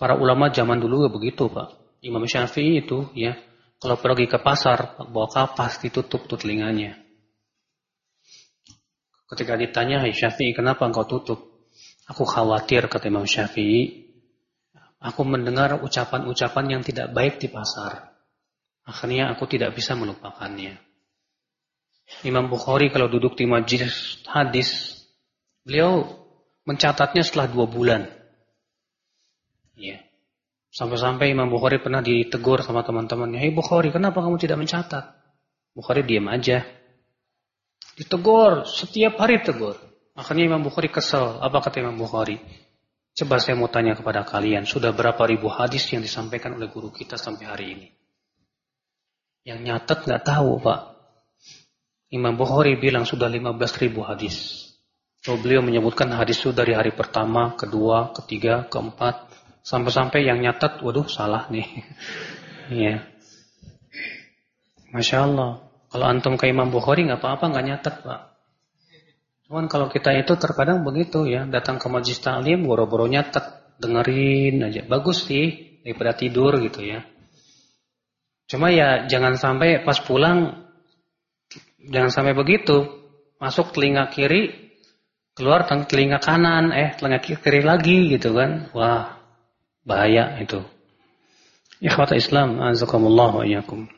A: Para ulama zaman dulu begitu Pak. Imam Syafi'i itu ya, kalau pergi ke pasar bawa kapas ditutup tuh telinganya. Ketika ditanya, Hai Syafi'i kenapa engkau tutup? Aku khawatir kata Imam Syafi'i. Aku mendengar ucapan-ucapan yang tidak baik di pasar. Akhirnya aku tidak bisa melupakannya. Imam Bukhari kalau duduk di majlis hadis, beliau mencatatnya setelah dua bulan. Ya. Sampai-sampai Imam Bukhari pernah ditegur sama teman-temannya, Hei Bukhari, kenapa kamu tidak mencatat? Bukhari diam aja. Ditegur, setiap hari tegur. Akhirnya Imam Bukhari kesel. Apa kata Imam Bukhari? Coba saya mau tanya kepada kalian, sudah berapa ribu hadis yang disampaikan oleh guru kita sampai hari ini? Yang nyatet nggak tahu Pak. Imam Bukhari bilang sudah 15 ribu hadis. So, beliau menyebutkan hadis itu dari hari pertama, kedua, ketiga, keempat. Sampai-sampai yang nyatet, waduh salah nih. Iya. Masya Allah. Kalau antum ke Imam Bukhari nggak apa-apa nggak nyatet Pak. Cuman kalau kita itu terkadang begitu ya, datang ke majlis ta'lim, boro-boro nyatet, dengerin aja. Bagus sih, daripada tidur gitu ya. Cuma ya jangan sampai pas pulang jangan sampai begitu. Masuk telinga kiri, keluar telinga kanan, eh telinga kiri lagi gitu kan. Wah, bahaya itu. Ikhwata Islam, azakumullah wa iyyakum.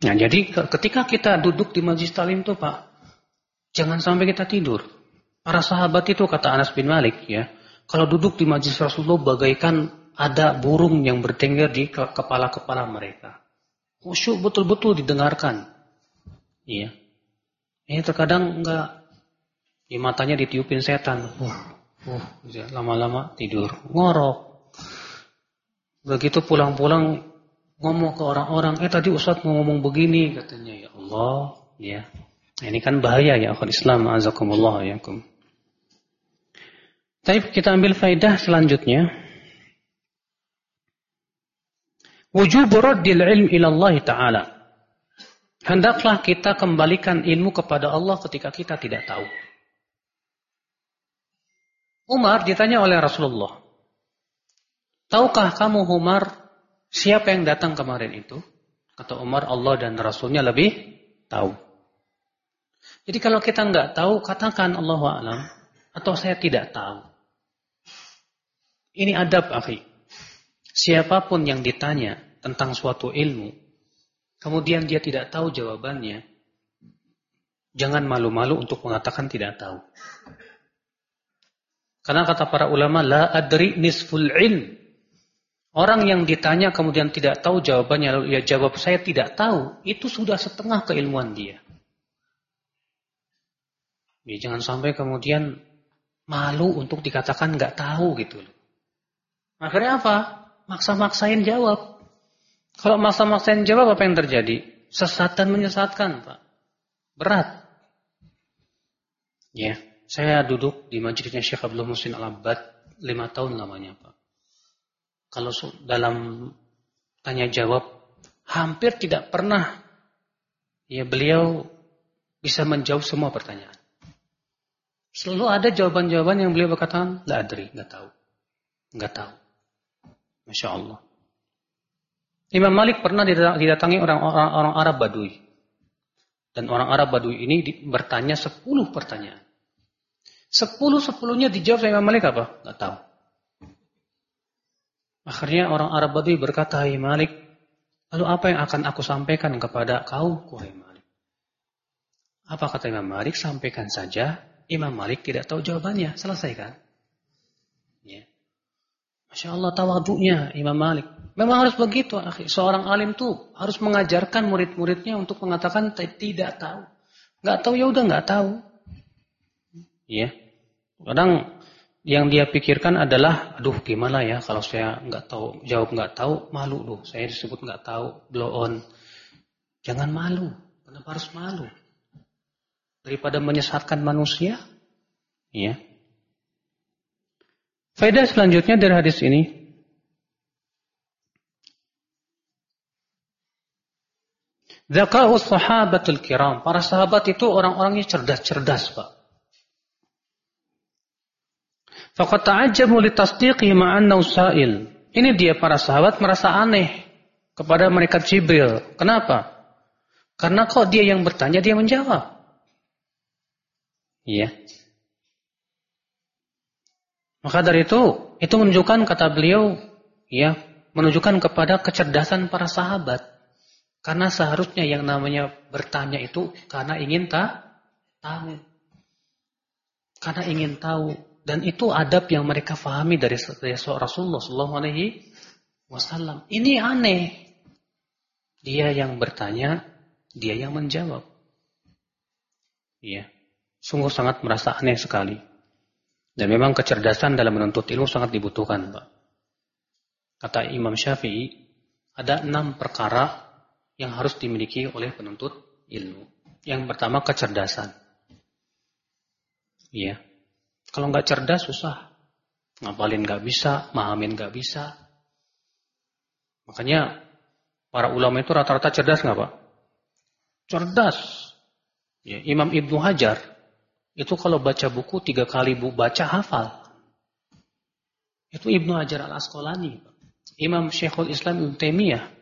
A: Nah, jadi ketika kita duduk di majlis talim itu, Pak, jangan sampai kita tidur. Para sahabat itu kata Anas bin Malik ya, kalau duduk di majlis Rasulullah bagaikan ada burung yang bertengger di kepala-kepala mereka. Khusyuk betul-betul didengarkan. Iya. Ini terkadang enggak di matanya ditiupin setan. Uh, lama-lama tidur, ngorok. Begitu pulang-pulang ngomong ke orang-orang, eh tadi Ustaz mau ngomong begini katanya, ya Allah, ya. Ini kan bahaya ya akhir Islam, azakumullah ya. Tapi kita ambil faidah selanjutnya. Wujub raddil ilm ila Allah Ta'ala. Hendaklah kita kembalikan ilmu kepada Allah ketika kita tidak tahu. Umar ditanya oleh Rasulullah. Tahukah kamu Umar siapa yang datang kemarin itu? Kata Umar Allah dan Rasulnya lebih tahu. Jadi kalau kita nggak tahu katakan Allah alam atau saya tidak tahu. Ini adab akhi. Siapa pun yang ditanya tentang suatu ilmu, kemudian dia tidak tahu jawabannya, jangan malu-malu untuk mengatakan tidak tahu. Karena kata para ulama, la adri nisful ilm. Orang yang ditanya kemudian tidak tahu jawabannya, lalu ia jawab saya tidak tahu, itu sudah setengah keilmuan dia. Ya, jangan sampai kemudian malu untuk dikatakan nggak tahu gitu loh. Akhirnya apa? Maksa-maksain jawab. Kalau maksa-maksain jawab apa yang terjadi? Sesat dan menyesatkan, Pak. Berat. Ya. Saya duduk di majelisnya Syekh Abdul Musin Al-Abbad lima tahun lamanya Pak. Kalau dalam tanya jawab hampir tidak pernah ya beliau bisa menjawab semua pertanyaan. Selalu ada jawaban-jawaban yang beliau berkata, la adri, nggak tahu. Nggak tahu. Masya Allah. Imam Malik pernah didatangi orang-orang Arab Badui. Dan orang Arab Badui ini bertanya sepuluh pertanyaan. Sepuluh-sepuluhnya dijawab sama Imam Malik apa? Nggak tahu. Akhirnya orang Arab Badui berkata, Hai Malik, lalu apa yang akan aku sampaikan kepada kau, Hai Malik? Apa kata Imam Malik? Sampaikan saja. Imam Malik tidak tahu jawabannya. Selesai kan? Ya. Masya Allah tawaduknya Imam Malik. Memang harus begitu. Seorang alim tuh harus mengajarkan murid-muridnya untuk mengatakan tidak tahu. Nggak tahu ya udah nggak tahu. Ya. Kadang yang dia pikirkan adalah, aduh gimana ya kalau saya nggak tahu, jawab nggak tahu, malu loh. Saya disebut nggak tahu, blow on. Jangan malu. Kenapa harus malu? Daripada menyesatkan manusia, ya. Faedah selanjutnya dari hadis ini, Zakau sahabatul kiram. Para sahabat itu orang-orangnya cerdas-cerdas, Pak. Faqad ta'ajjabu li tasdiqi ma'annahu sa'il. Ini dia para sahabat merasa aneh kepada mereka Jibril. Kenapa? Karena kok dia yang bertanya, dia menjawab. Iya. Maka dari itu, itu menunjukkan kata beliau, ya, menunjukkan kepada kecerdasan para sahabat. Karena seharusnya yang namanya bertanya itu karena ingin tahu. Karena ingin tahu dan itu adab yang mereka fahami dari, Rasulullah Sallallahu Alaihi Wasallam. Ini aneh. Dia yang bertanya, dia yang menjawab. Iya, sungguh sangat merasa aneh sekali. Dan memang kecerdasan dalam menuntut ilmu sangat dibutuhkan, Pak. Kata Imam Syafi'i, ada enam perkara yang harus dimiliki oleh penuntut ilmu. Yang pertama kecerdasan. Iya. Kalau nggak cerdas susah. Ngapalin nggak bisa, mahamin nggak bisa. Makanya para ulama itu rata-rata cerdas nggak pak? Cerdas. Ya, Imam Ibnu Hajar itu kalau baca buku tiga kali bu baca hafal. Itu Ibnu Hajar al Asqalani. Imam Syekhul Islam Ibnu Taimiyah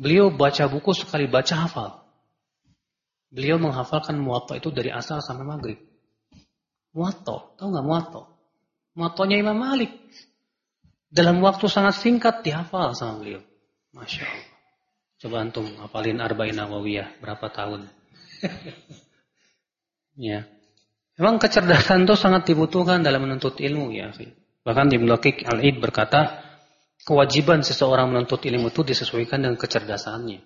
A: Beliau baca buku sekali baca hafal. Beliau menghafalkan muwatta itu dari asal sampai maghrib. Muwatta, tahu nggak muwatta? Muwattanya Imam Malik. Dalam waktu sangat singkat dihafal sama beliau. Masya Allah. Coba antum hafalin Arba'in Nawawiyah berapa tahun? ya. Memang kecerdasan itu sangat dibutuhkan dalam menuntut ilmu ya. Bahkan di Qayyim Al-Id berkata, kewajiban seseorang menuntut ilmu itu disesuaikan dengan kecerdasannya.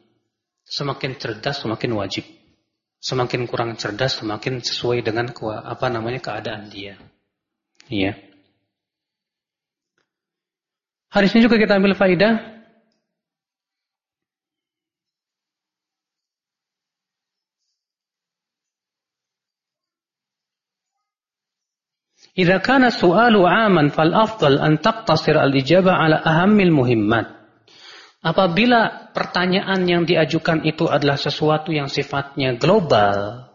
A: Semakin cerdas semakin wajib semakin kurang cerdas, semakin sesuai dengan ke, apa namanya keadaan dia. Iya. Hadisnya juga kita ambil faidah Jika kana su'alu 'aman fal afdal an taqtasir al-ijabah ala ahammil muhimmat. Apabila pertanyaan yang diajukan itu adalah sesuatu yang sifatnya global,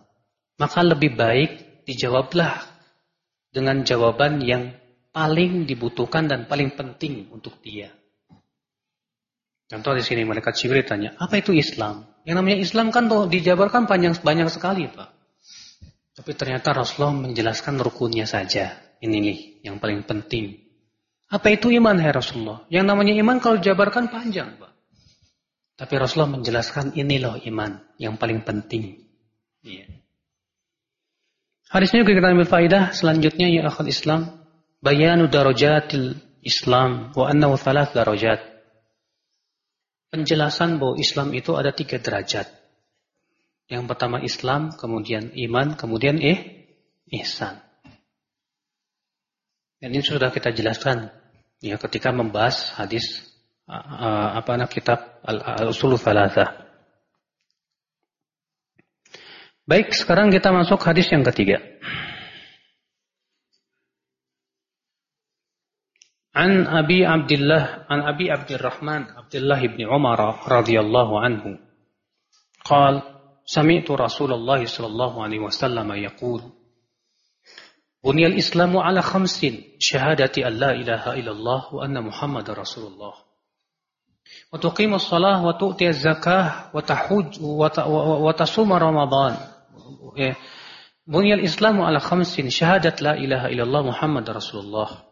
A: maka lebih baik dijawablah dengan jawaban yang paling dibutuhkan dan paling penting untuk dia. Contoh di sini mereka Jibril tanya, apa itu Islam? Yang namanya Islam kan tuh dijabarkan panjang banyak sekali, Pak. Tapi ternyata Rasulullah menjelaskan rukunnya saja. Ini nih yang paling penting. Apa itu iman, hai Rasulullah? Yang namanya iman kalau jabarkan panjang, Pak. Tapi Rasulullah menjelaskan ini loh iman yang paling penting. Iya. Hadisnya juga kita ambil faidah selanjutnya ya akhul Islam. Bayanu darajatil Islam wa annahu thalath darajat. Penjelasan bahwa Islam itu ada tiga derajat. Yang pertama Islam, kemudian iman, kemudian eh ihsan. Dan ini sudah kita jelaskan ya ketika membahas hadis uh, apa namanya kitab Al-Usul Thalatha. Baik, sekarang kita masuk hadis yang ketiga. An Abi Abdullah, an Abi Abdurrahman, Abdullah ibn Umar radhiyallahu anhu. Qal, sami'tu Rasulullah sallallahu alaihi wasallam yaqul Bunyi Islamu ala khamsin syahadati an la ilaha illallah wa anna Muhammad Rasulullah. Wa tuqimus shalah wa tu'tiyaz zakah wa tahujj wa tasuma Ramadan. Ya. Bunyi Islamu ala khamsin syahadat la ilaha illallah Muhammad Rasulullah.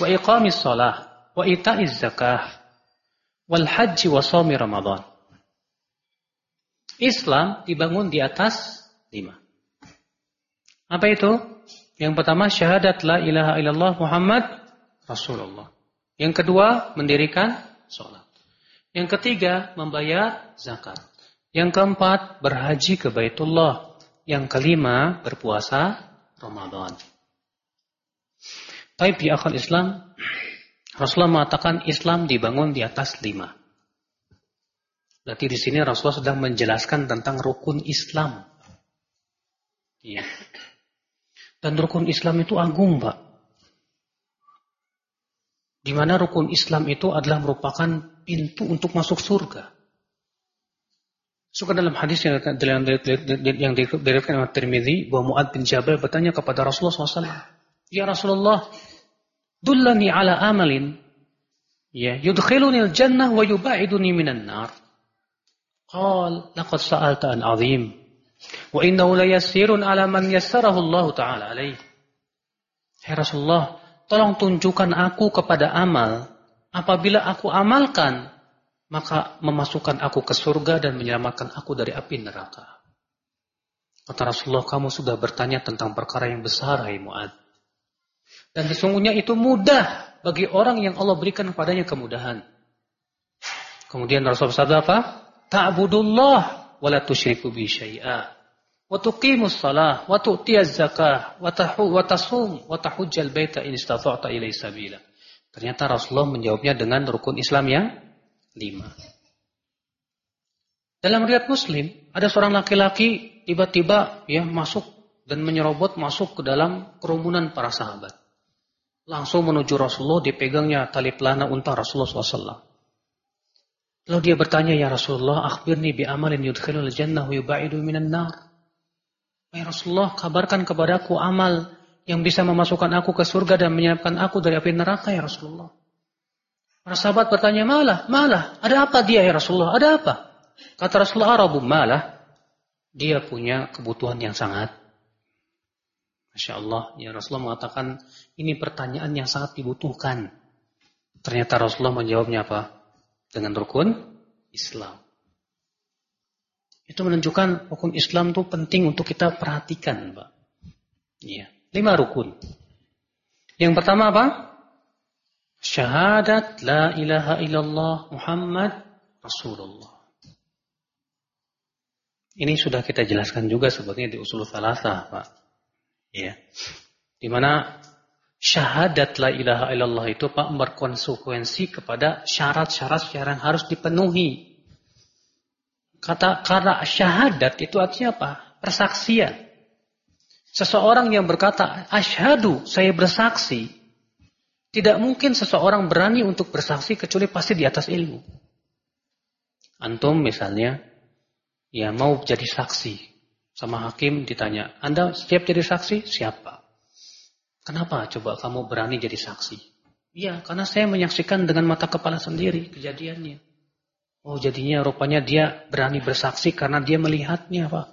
A: Wa iqamis shalah wa ita'iz zakah wal hajj wa shaumi Ramadan. Islam dibangun di atas lima. Apa itu? Yang pertama syahadat la ilaha illallah Muhammad Rasulullah. Yang kedua mendirikan sholat. Yang ketiga membayar zakat. Yang keempat berhaji ke Baitullah. Yang kelima, berpuasa Ramadan. Tapi di akal Islam, Rasulullah mengatakan Islam dibangun di atas lima. Berarti di sini Rasulullah sedang menjelaskan tentang rukun Islam. Iya. Dan rukun Islam itu agung, Pak. Di mana rukun Islam itu adalah merupakan pintu untuk masuk surga. Suka dalam hadis yang yang, diriwayatkan oleh Tirmidzi bahwa Muad bin Jabal bertanya kepada Rasulullah SAW, Ya Rasulullah, dullani ala amalin, ya yudkhiluni al-jannah wa yubaiduni minan nar. Qal, laqad sa'alta an azim, wa innahu la yassirun ala man yassarahu Allah Ta'ala alaih. Hai Rasulullah, tolong tunjukkan aku kepada amal. Apabila aku amalkan, maka memasukkan aku ke surga dan menyelamatkan aku dari api neraka. Kata Rasulullah, kamu sudah bertanya tentang perkara yang besar, hai Mu'ad. Dan sesungguhnya itu mudah bagi orang yang Allah berikan kepadanya kemudahan. Kemudian Rasulullah bersabda apa? Ta'budullah wa la tusyriku bi syai'a. Wa tuqimus salah wa tu'tiyaz zakah wa wa tasum wa tahujjal baita in istata'ta ilaihi sabila. Ternyata Rasulullah menjawabnya dengan rukun Islam yang lima. Dalam riwayat Muslim, ada seorang laki-laki tiba-tiba ya masuk dan menyerobot masuk ke dalam kerumunan para sahabat. Langsung menuju Rasulullah, dipegangnya tali pelana unta Rasulullah SAW. Lalu dia bertanya, Ya Rasulullah, akhbirni bi amalin yudkhilul jannah wa yubaidu minan nar. Ya Rasulullah, kabarkan kepadaku amal yang bisa memasukkan aku ke surga dan menyiapkan aku dari api neraka, Ya Rasulullah. Para sahabat bertanya, malah, malah, ada apa dia ya Rasulullah, ada apa? Kata Rasulullah, Arabu malah, dia punya kebutuhan yang sangat. Masya Allah, ya Rasulullah mengatakan, ini pertanyaan yang sangat dibutuhkan. Ternyata Rasulullah menjawabnya apa? Dengan rukun Islam. Itu menunjukkan rukun Islam itu penting untuk kita perhatikan, Pak. Iya. Lima rukun. Yang pertama apa? Syahadat la ilaha illallah Muhammad Rasulullah. Ini sudah kita jelaskan juga sebetulnya di usul salasah, Pak. Ya. Di mana syahadat la ilaha illallah itu Pak berkonsekuensi kepada syarat-syarat yang harus dipenuhi. Kata karena syahadat itu artinya apa? Persaksian. Seseorang yang berkata, asyhadu, saya bersaksi, tidak mungkin seseorang berani untuk bersaksi kecuali pasti di atas ilmu. Antum misalnya, ya mau jadi saksi. Sama hakim ditanya, Anda siap jadi saksi? Siapa? Kenapa coba kamu berani jadi saksi? Iya, karena saya menyaksikan dengan mata kepala sendiri kejadiannya. Oh jadinya rupanya dia berani bersaksi karena dia melihatnya Pak.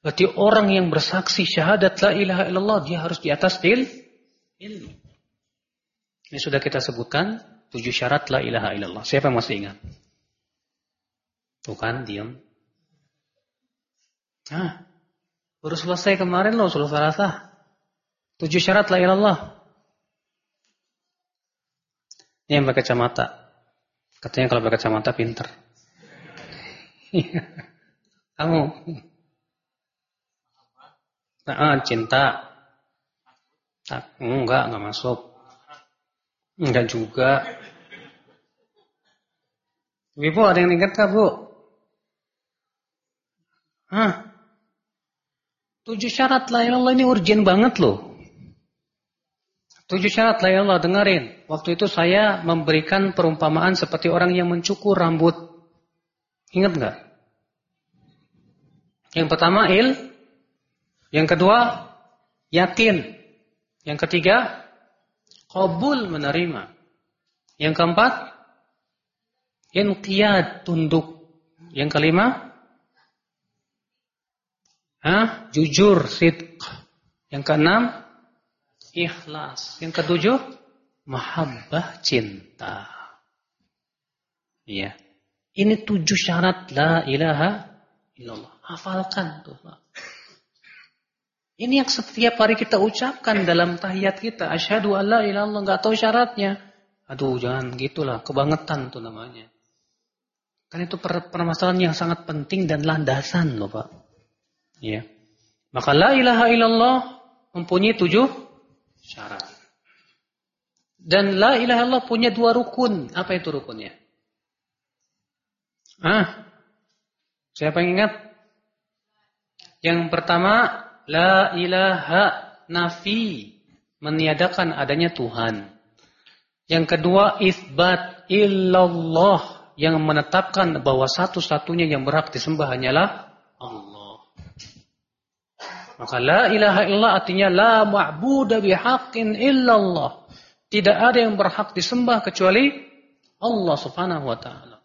A: Berarti orang yang bersaksi syahadat la ilaha illallah dia harus di atas ilmu. Ini sudah kita sebutkan tujuh syarat la ilaha illallah. Siapa yang masih ingat? Tuh kan, diam. Nah, baru selesai kemarin loh, selesai rasa. Tujuh syarat la ilallah. Ini yang pakai kacamata. Katanya kalau pakai kacamata pinter. Kamu. Nah, cinta. Tak, enggak, enggak masuk. Enggak juga. Ibu ada yang ingat kah bu? Hah? Tujuh syarat la ilallah ini urgent banget loh. Tujuh syarat la Allah dengerin. Waktu itu saya memberikan perumpamaan seperti orang yang mencukur rambut. Ingat nggak? Yang pertama il, yang kedua yakin, yang ketiga qabul menerima, yang keempat inqiyad tunduk, yang kelima Hah? jujur sidq, yang keenam ikhlas. Yang ketujuh, mahabbah cinta. Iya. Ini tujuh syarat la ilaha illallah. Hafalkan tuh. Ini yang setiap hari kita ucapkan dalam tahiyat kita. Asyhadu alla ilallah. Nggak tahu syaratnya. Aduh jangan gitulah. Kebangetan tuh namanya. Kan itu permasalahan yang sangat penting dan landasan loh Pak. Ya. Maka la ilaha illallah mempunyai tujuh syarat. Dan la ilaha illallah punya dua rukun. Apa itu rukunnya? Ah, siapa yang ingat? Yang pertama, la ilaha nafi, meniadakan adanya Tuhan. Yang kedua, isbat illallah, yang menetapkan bahwa satu-satunya yang berhak disembah hanyalah Allah. Maka la ilaha illallah artinya la ma'budu bihaqqin illallah. Tidak ada yang berhak disembah kecuali Allah Subhanahu wa taala.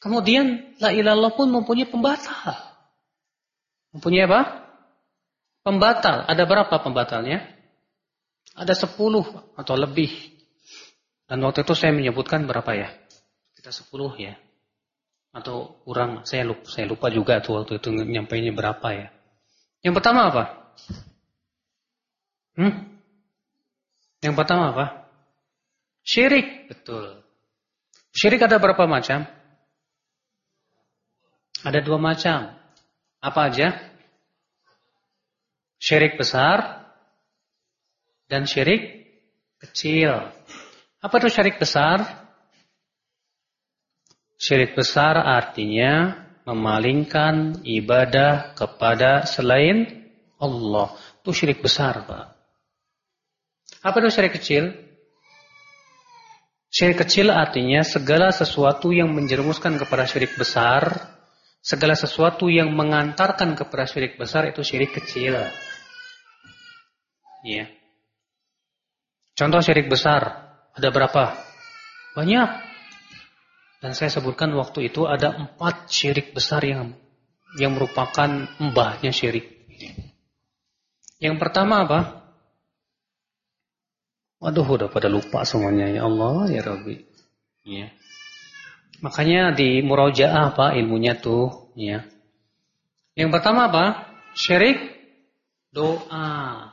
A: Kemudian la ilallah pun mempunyai pembatal. Mempunyai apa? Pembatal. Ada berapa pembatalnya? Ada sepuluh atau lebih. Dan waktu itu saya menyebutkan berapa ya? Kita sepuluh ya atau kurang saya lupa saya lupa juga tuh waktu itu nyampainya berapa ya. Yang pertama apa? Hmm? yang pertama apa? Syirik. Betul. Syirik ada berapa macam? Ada dua macam. Apa aja? Syirik besar dan syirik kecil. Apa itu syirik besar Syirik besar artinya memalingkan ibadah kepada selain Allah. Itu syirik besar, Pak. Apa itu syirik kecil? Syirik kecil artinya segala sesuatu yang menjerumuskan kepada syirik besar, segala sesuatu yang mengantarkan kepada syirik besar itu syirik kecil. Ya. Contoh syirik besar, ada berapa? Banyak. Dan saya sebutkan waktu itu ada empat syirik besar yang yang merupakan mbahnya syirik. Yang pertama apa? Waduh, udah pada lupa semuanya ya Allah ya Rabbi. Ya. Makanya di murojaah apa ilmunya tuh, ya. Yang pertama apa? Syirik doa.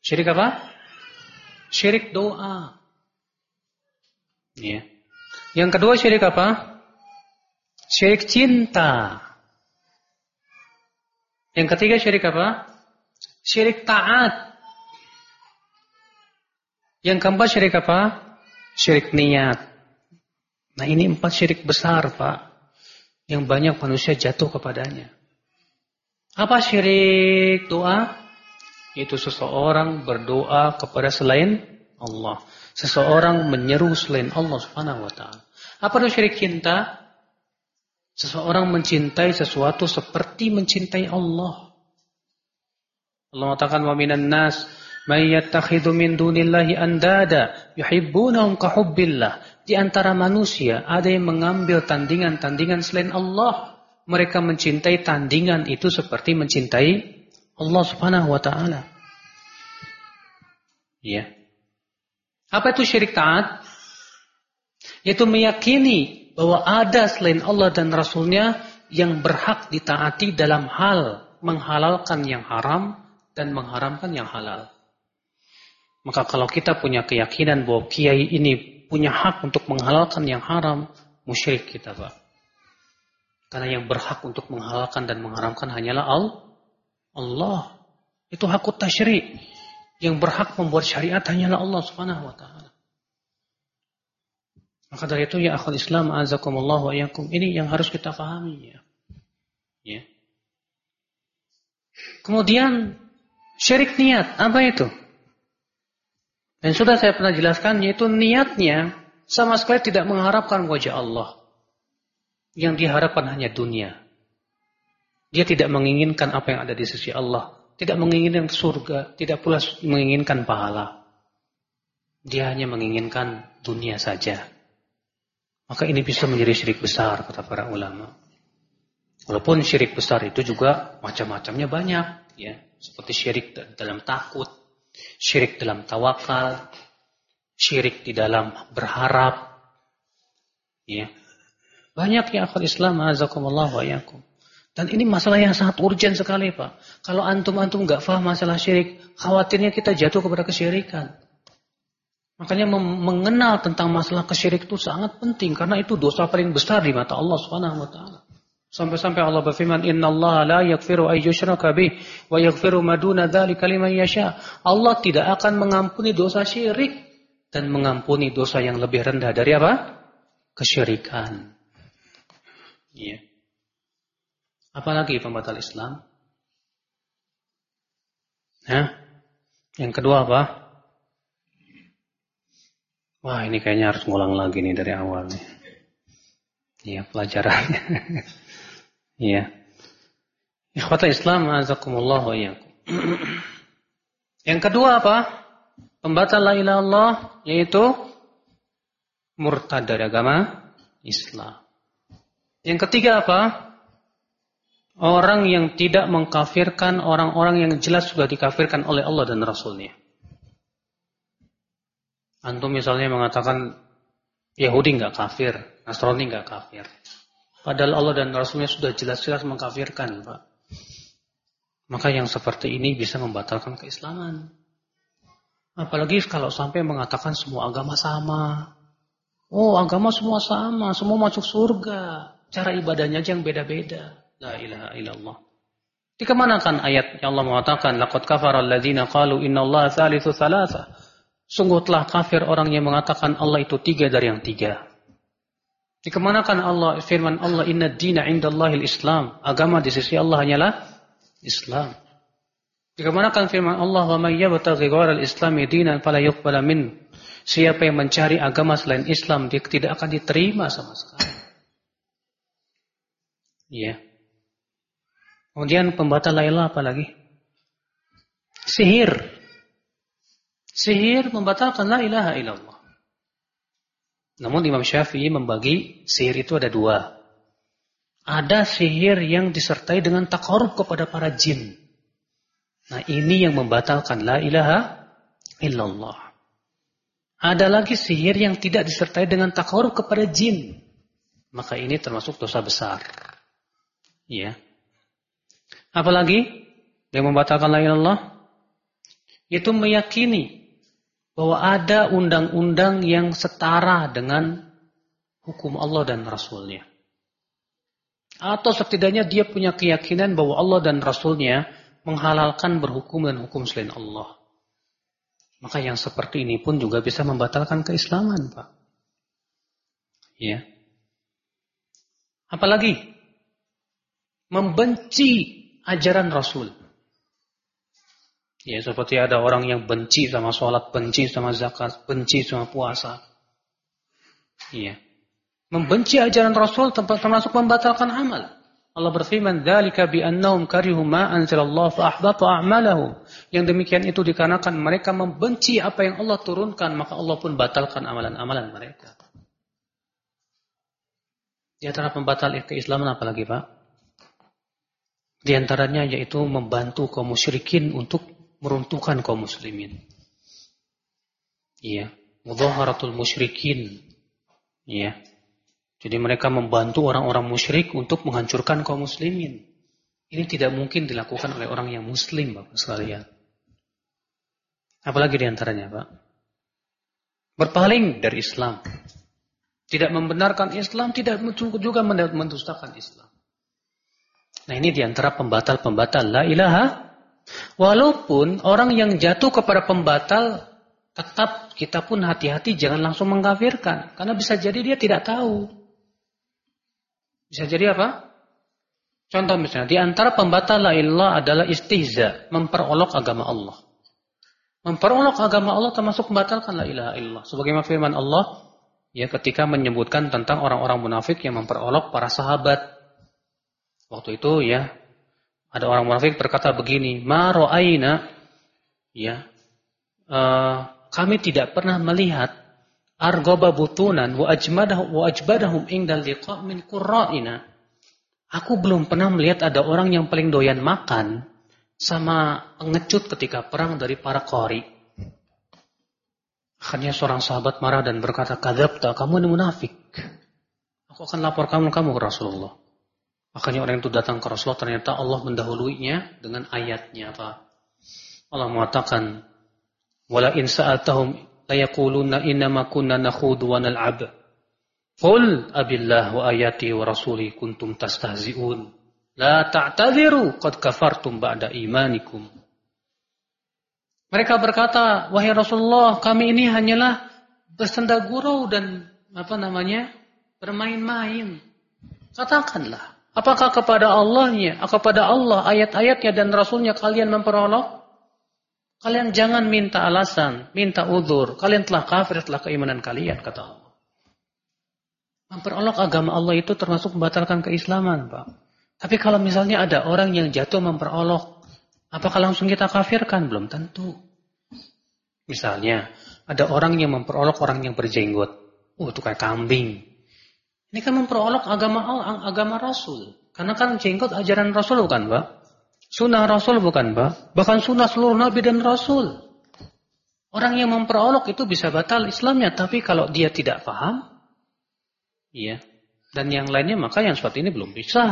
A: Syirik apa? Syirik doa. Ya. Yang kedua syirik apa? Syirik cinta. Yang ketiga syirik apa? Syirik taat. Yang keempat syirik apa? Syirik niat. Nah ini empat syirik besar Pak. Yang banyak manusia jatuh kepadanya. Apa syirik doa? Itu seseorang berdoa kepada selain Allah. Seseorang menyeru selain Allah Subhanahu wa taala. Apa itu syirik cinta? Seseorang mencintai sesuatu seperti mencintai Allah. Allah mengatakan wa minan nas may yattakhidhu min dunillahi andada yuhibbunahum ka hubbillah. Di antara manusia ada yang mengambil tandingan-tandingan selain Allah. Mereka mencintai tandingan itu seperti mencintai Allah Subhanahu wa taala. Ya. Apa itu syirik taat? Yaitu meyakini bahwa ada selain Allah dan Rasulnya yang berhak ditaati dalam hal menghalalkan yang haram dan mengharamkan yang halal. Maka kalau kita punya keyakinan bahwa kiai ini punya hak untuk menghalalkan yang haram, musyrik kita Pak. Karena yang berhak untuk menghalalkan dan mengharamkan hanyalah Allah. Itu hakut tasyri' Yang berhak membuat syariat hanyalah Allah Subhanahu wa taala. Maka dari itu ya akhul Islam azakumullah wa yakum ini yang harus kita pahami ya. ya. Kemudian Syirik niat, apa itu? Dan sudah saya pernah jelaskan, yaitu niatnya sama sekali tidak mengharapkan wajah Allah. Yang diharapkan hanya dunia. Dia tidak menginginkan apa yang ada di sisi Allah. Tidak menginginkan surga. Tidak pula menginginkan pahala. Dia hanya menginginkan dunia saja. Maka ini bisa menjadi syirik besar, kata para ulama. Walaupun syirik besar itu juga macam-macamnya banyak. ya Seperti syirik dalam takut. Syirik dalam tawakal. Syirik di dalam berharap. Ya. Banyak ya akhir Islam, azakumullah wa yakum. Dan ini masalah yang sangat urgent sekali Pak. Kalau antum-antum nggak paham masalah syirik, khawatirnya kita jatuh kepada kesyirikan. Makanya mengenal tentang masalah kesyirik itu sangat penting karena itu dosa paling besar di mata Allah taala. Sampai-sampai Allah berfirman, "Inna Allah la yaghfiru ay bih wa yaghfiru ma duna dzalika yasha." Allah tidak akan mengampuni dosa syirik dan mengampuni dosa yang lebih rendah dari apa? Kesyirikan. Iya. Apalagi pembatal Islam? Hah? Yang kedua apa? Wah ini kayaknya harus ngulang lagi nih dari awal nih. Iya pelajarannya. Iya. Ikhwata Islam azakumullah wa. Yang kedua apa? Pembatal la ilaha Allah yaitu murtad dari agama Islam. Yang ketiga apa? Orang yang tidak mengkafirkan orang-orang yang jelas sudah dikafirkan oleh Allah dan Rasulnya. Antum misalnya mengatakan Yahudi nggak kafir, Nasrani nggak kafir. Padahal Allah dan Rasulnya sudah jelas-jelas mengkafirkan, Pak. Maka yang seperti ini bisa membatalkan keislaman. Apalagi kalau sampai mengatakan semua agama sama. Oh, agama semua sama, semua masuk surga. Cara ibadahnya aja yang beda-beda. La ilaha illallah. Dikemanakan ayat yang Allah mengatakan, Laqad kafara alladhina qalu inna Allah thalithu thalatha. Sungguh telah kafir orang yang mengatakan Allah itu tiga dari yang tiga. Dikemanakan Allah firman Allah inna dina indallahil Islam. Agama di sisi Allah hanyalah Islam. Dikemanakan firman Allah wa may yabtaghi ghairal islami dinan fala yuqbala min. Siapa yang mencari agama selain Islam dia tidak akan diterima sama sekali. Iya. Kemudian pembatal lailah apa lagi? Sihir. Sihir membatalkan la ilaha illallah. Namun Imam Syafi'i membagi sihir itu ada dua. Ada sihir yang disertai dengan takarub kepada para jin. Nah ini yang membatalkan la ilaha illallah. Ada lagi sihir yang tidak disertai dengan takarub kepada jin. Maka ini termasuk dosa besar. Ya. Apalagi yang membatalkan la ilaha illallah? Itu meyakini bahwa ada undang-undang yang setara dengan hukum Allah dan Rasulnya. Atau setidaknya dia punya keyakinan bahwa Allah dan Rasulnya menghalalkan berhukum dan hukum selain Allah. Maka yang seperti ini pun juga bisa membatalkan keislaman, Pak. Ya. Apalagi membenci ajaran Rasul. Ya, seperti ada orang yang benci sama sholat, benci sama zakat, benci sama puasa. Iya. Membenci ajaran Rasul termasuk membatalkan amal. Allah berfirman, "Dzalika bi annahum karihu ma anzalallahu fa ahbata a'malahum." Yang demikian itu dikarenakan mereka membenci apa yang Allah turunkan, maka Allah pun batalkan amalan-amalan mereka. Di antara pembatal keislaman apa lagi, Pak? Di antaranya yaitu membantu kaum musyrikin untuk meruntuhkan kaum muslimin. Iya, mudhaharatul musyrikin. Iya. Jadi mereka membantu orang-orang musyrik untuk menghancurkan kaum muslimin. Ini tidak mungkin dilakukan oleh orang yang muslim, Bapak sekalian. Apalagi di antaranya, Pak? Berpaling dari Islam. Tidak membenarkan Islam, tidak juga mendustakan Islam. Nah ini di antara pembatal-pembatal. La ilaha Walaupun orang yang jatuh kepada pembatal, tetap kita pun hati-hati jangan langsung mengkafirkan. Karena bisa jadi dia tidak tahu. Bisa jadi apa? Contoh misalnya, di antara pembatal la ilallah adalah istihza, memperolok agama Allah. Memperolok agama Allah termasuk membatalkan la ilaha illallah. Sebagaimana firman Allah, ya ketika menyebutkan tentang orang-orang munafik yang memperolok para sahabat. Waktu itu ya, ada orang munafik berkata begini, Ma ro'ayna, ya, uh, kami tidak pernah melihat argoba butunan wa ajmadahum wa ajbadahum indal liqa min qurra'ina Aku belum pernah melihat ada orang yang paling doyan makan sama ngecut ketika perang dari para kori. Akhirnya seorang sahabat marah dan berkata, Kadabta, kamu ini munafik. Aku akan lapor kamu kamu ke Rasulullah. Akhirnya orang itu datang ke Rasulullah, ternyata Allah mendahuluinya dengan ayatnya apa? Allah mengatakan, Wala in sa'atahum layakuluna innama kunna nakhudu wa nal'ab. Qul abillah wa ayati wa rasuli kuntum tastahzi'un. La ta'tadiru qad kafartum ba'da imanikum. Mereka berkata, wahai Rasulullah, kami ini hanyalah bersenda gurau dan apa namanya? bermain-main. Katakanlah, apakah kepada Allahnya, kepada Allah ayat-ayatnya dan Rasulnya kalian memperolok? Kalian jangan minta alasan, minta udur. Kalian telah kafir setelah keimanan kalian, kata Allah. Memperolok agama Allah itu termasuk membatalkan keislaman, Pak. Tapi kalau misalnya ada orang yang jatuh memperolok, apakah langsung kita kafirkan? Belum tentu. Misalnya, ada orang yang memperolok orang yang berjenggot. Oh, itu kayak kambing. Ini kan memperolok agama Allah, agama Rasul. Karena kan jenggot ajaran Rasul bukan, Pak? Sunnah Rasul bukan, Pak? Bahkan sunnah seluruh Nabi dan Rasul. Orang yang memperolok itu bisa batal Islamnya, tapi kalau dia tidak paham, Iya. Dan yang lainnya maka yang seperti ini belum bisa.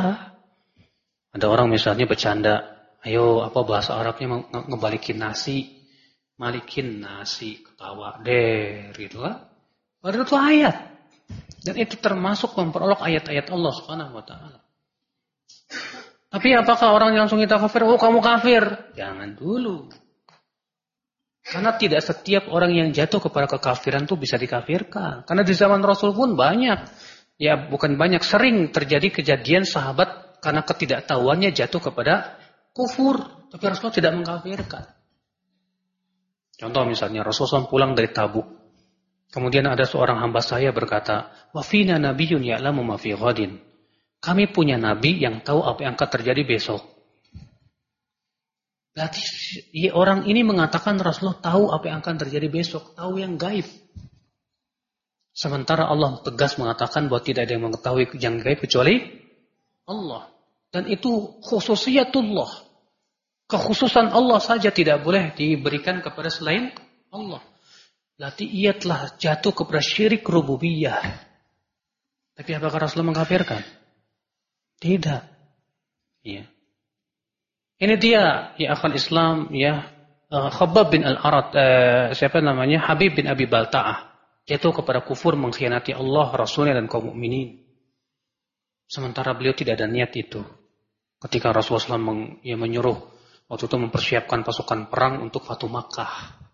A: Ada orang misalnya bercanda, ayo apa bahasa Arabnya ngebalikin nasi, malikin nasi, ketawa der gitu kan. Padahal itu ayat. Dan itu termasuk memperolok ayat-ayat Allah Subhanahu wa taala. Tapi apakah orang yang langsung kita kafir? Oh kamu kafir. Jangan dulu. Karena tidak setiap orang yang jatuh kepada kekafiran itu bisa dikafirkan. Karena di zaman Rasul pun banyak ya bukan banyak sering terjadi kejadian sahabat karena ketidaktahuannya jatuh kepada kufur tapi Rasulullah tidak mengkafirkan contoh misalnya Rasulullah pulang dari Tabuk kemudian ada seorang hamba saya berkata wafina nabiyun ya'lamu ma fi ghadin kami punya nabi yang tahu apa yang akan terjadi besok Berarti orang ini mengatakan Rasulullah tahu apa yang akan terjadi besok, tahu yang gaib. Sementara Allah tegas mengatakan bahwa tidak ada yang mengetahui yang gaib kecuali Allah. Dan itu khususiyatullah. Kekhususan Allah saja tidak boleh diberikan kepada selain Allah. Berarti ia telah jatuh kepada syirik rububiyah. Tapi apakah Rasulullah mengkafirkan? Tidak. Ya. Ini dia ya akan Islam ya uh, Khabbab bin Al-Arad uh, siapa namanya Habib bin Abi Balta'ah jatuh kepada kufur mengkhianati Allah, Rasulnya dan kaum mukminin. Sementara beliau tidak ada niat itu. Ketika Rasulullah SAW meng, ya, menyuruh waktu itu mempersiapkan pasukan perang untuk Fatu Makkah.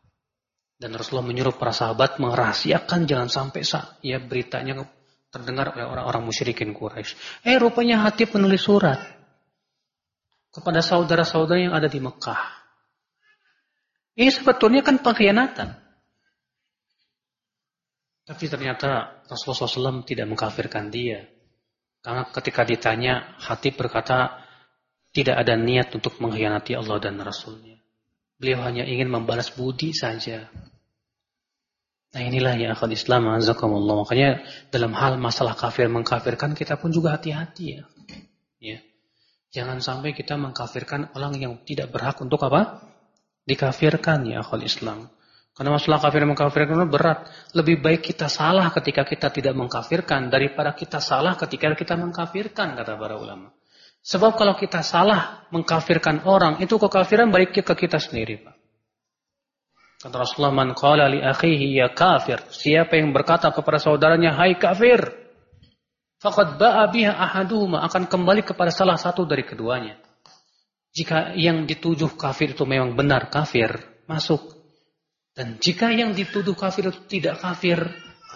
A: Dan Rasulullah menyuruh para sahabat merahasiakan jangan sampai ya beritanya terdengar oleh orang-orang musyrikin Quraisy. Eh rupanya hati penulis surat kepada saudara-saudara yang ada di Mekah. Ini sebetulnya kan pengkhianatan. Tapi ternyata Rasulullah SAW tidak mengkafirkan dia. Karena ketika ditanya, hati berkata, tidak ada niat untuk mengkhianati Allah dan Rasulnya. Beliau hanya ingin membalas budi saja. Nah inilah yang akan Islam, azakumullah. Makanya dalam hal masalah kafir mengkafirkan, kita pun juga hati-hati ya. ya. Jangan sampai kita mengkafirkan orang yang tidak berhak untuk apa? Dikafirkan ya akhul Islam. Karena masalah kafir mengkafirkan berat. Lebih baik kita salah ketika kita tidak mengkafirkan daripada kita salah ketika kita mengkafirkan kata para ulama. Sebab kalau kita salah mengkafirkan orang itu kekafiran balik ke kita sendiri, Pak. Kata Rasulullah man qala li akhihi ya kafir. Siapa yang berkata kepada saudaranya hai kafir, faqad ba'a biha ahaduhuma akan kembali kepada salah satu dari keduanya. Jika yang ditujuh kafir itu memang benar kafir, masuk dan jika yang dituduh kafir itu tidak kafir,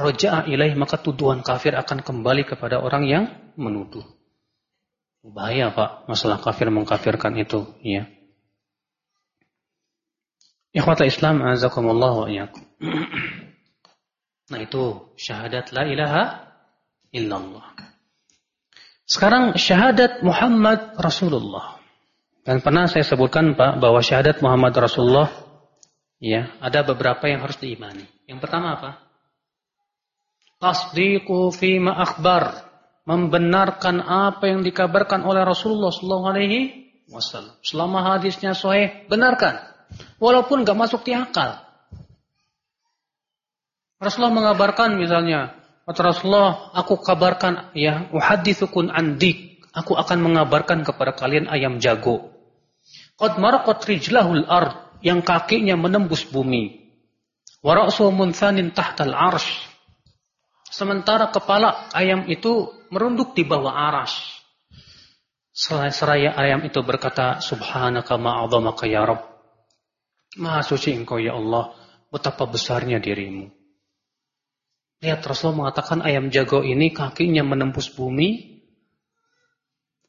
A: roja'a ilaih, maka tuduhan kafir akan kembali kepada orang yang menuduh. Bahaya Pak, masalah kafir mengkafirkan itu, ya. Ikhwata Islam azakumullah wa iyyakum. Nah itu syahadat la ilaha illallah. Sekarang syahadat Muhammad Rasulullah. Dan pernah saya sebutkan Pak bahwa syahadat Muhammad Rasulullah ya, ada beberapa yang harus diimani. Yang pertama apa? Tasdiqu fima akhbar. Membenarkan apa yang dikabarkan oleh Rasulullah sallallahu alaihi wasallam. Selama hadisnya sahih, benarkan. Walaupun gak masuk di akal. Rasulullah mengabarkan misalnya, kata Rasulullah, aku kabarkan ya, uhadithukun andik. Aku akan mengabarkan kepada kalian ayam jago. Qad maraqat rijlahul ard, yang kakinya menembus bumi. Wa ra'su munthanin tahtal arsh. Sementara kepala ayam itu merunduk di bawah aras. Seraya ayam itu berkata, Subhanaka ma'adhamaka ya Rabb. Maha suci engkau ya Allah, betapa besarnya dirimu. Lihat Rasul mengatakan ayam jago ini kakinya menembus bumi,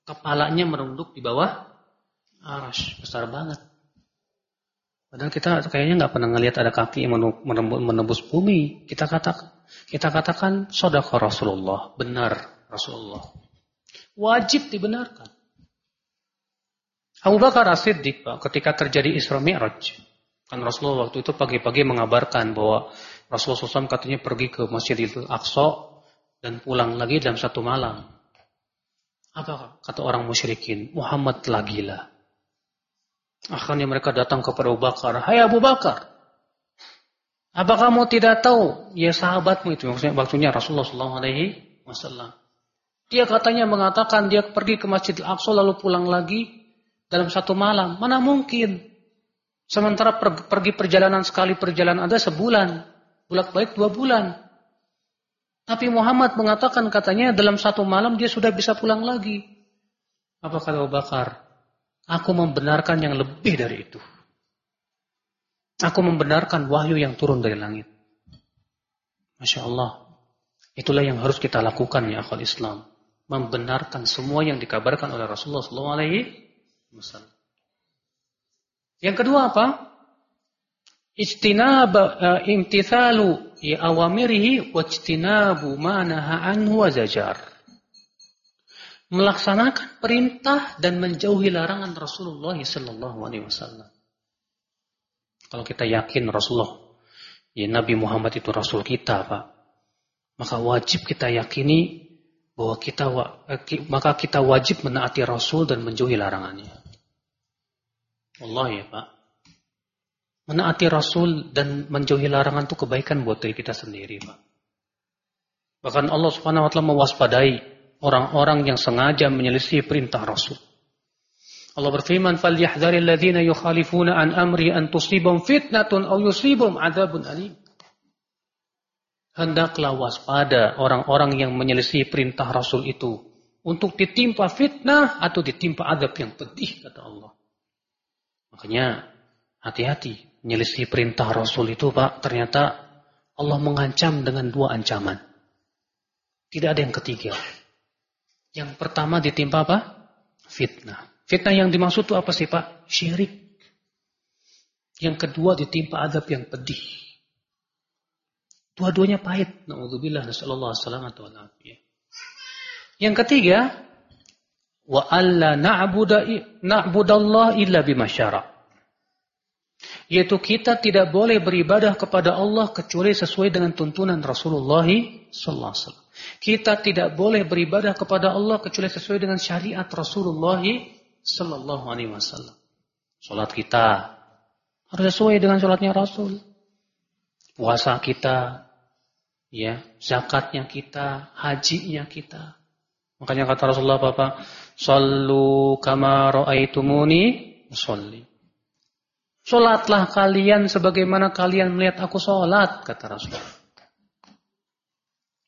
A: kepalanya merunduk di bawah aras. Besar banget. Padahal kita kayaknya nggak pernah ngelihat ada kaki yang menembus bumi. Kita katakan, kita katakan sodaka Rasulullah, benar Rasulullah. Wajib dibenarkan. Abu Bakar As-Siddiq ketika terjadi Isra Mi'raj. Kan Rasulullah waktu itu pagi-pagi mengabarkan bahwa Rasulullah SAW katanya pergi ke Masjidil Aqsa dan pulang lagi dalam satu malam. Apa kata orang musyrikin? Muhammad telah gila. Akhirnya mereka datang kepada Abu Bakar. Hai Abu Bakar. Apa kamu tidak tahu? Ya sahabatmu itu. Maksudnya waktunya Rasulullah SAW. Dia katanya mengatakan dia pergi ke Masjid Al-Aqsa lalu pulang lagi dalam satu malam. Mana mungkin? Sementara pergi perjalanan sekali perjalanan ada sebulan. Bulak balik dua bulan. Tapi Muhammad mengatakan katanya dalam satu malam dia sudah bisa pulang lagi. Apa kata Abu Bakar? Aku membenarkan yang lebih dari itu. Aku membenarkan wahyu yang turun dari langit. Masya Allah. Itulah yang harus kita lakukan ya akal Islam. Membenarkan semua yang dikabarkan oleh Rasulullah SAW. Yang kedua apa? Ijtinab uh, imtithalu ya awamirihi wajtinabu ma naha anhu wa zajar melaksanakan perintah dan menjauhi larangan Rasulullah sallallahu alaihi wasallam. Kalau kita yakin Rasulullah ya Nabi Muhammad itu rasul kita, Pak. Maka wajib kita yakini bahwa kita eh, maka kita wajib menaati Rasul dan menjauhi larangannya. Allah ya, Pak. Menaati Rasul dan menjauhi larangan itu kebaikan buat diri kita sendiri, Pak. Bahkan Allah Subhanahu wa taala mewaspadai orang-orang yang sengaja menyelisih perintah Rasul. Allah berfirman, "Falyahdharil ladzina yukhalifuna an amri an tusibum fitnatun aw yusibum adzabun alim." Hendaklah waspada orang-orang yang menyelisih perintah Rasul itu untuk ditimpa fitnah atau ditimpa adab yang pedih kata Allah. Makanya hati-hati menyelisih perintah Rasul itu Pak, ternyata Allah mengancam dengan dua ancaman. Tidak ada yang ketiga. Yang pertama ditimpa apa? Fitnah. Fitnah yang dimaksud itu apa sih Pak? Syirik. Yang kedua ditimpa adab yang pedih. Dua-duanya pahit. Na'udzubillah nasallallahu alaihi Yang ketiga, wa alla na'budallah illa bimasyara. Yaitu kita tidak boleh beribadah kepada Allah kecuali sesuai dengan tuntunan Rasulullah sallallahu alaihi wasallam. Kita tidak boleh beribadah kepada Allah kecuali sesuai dengan syariat Rasulullah Sallallahu Alaihi Wasallam. Salat kita harus sesuai dengan salatnya Rasul. Puasa kita, ya, zakatnya kita, hajinya kita. Makanya kata Rasulullah apa? Sallu kama ra'aitumuni usolli. Salatlah kalian sebagaimana kalian melihat aku salat, kata Rasulullah.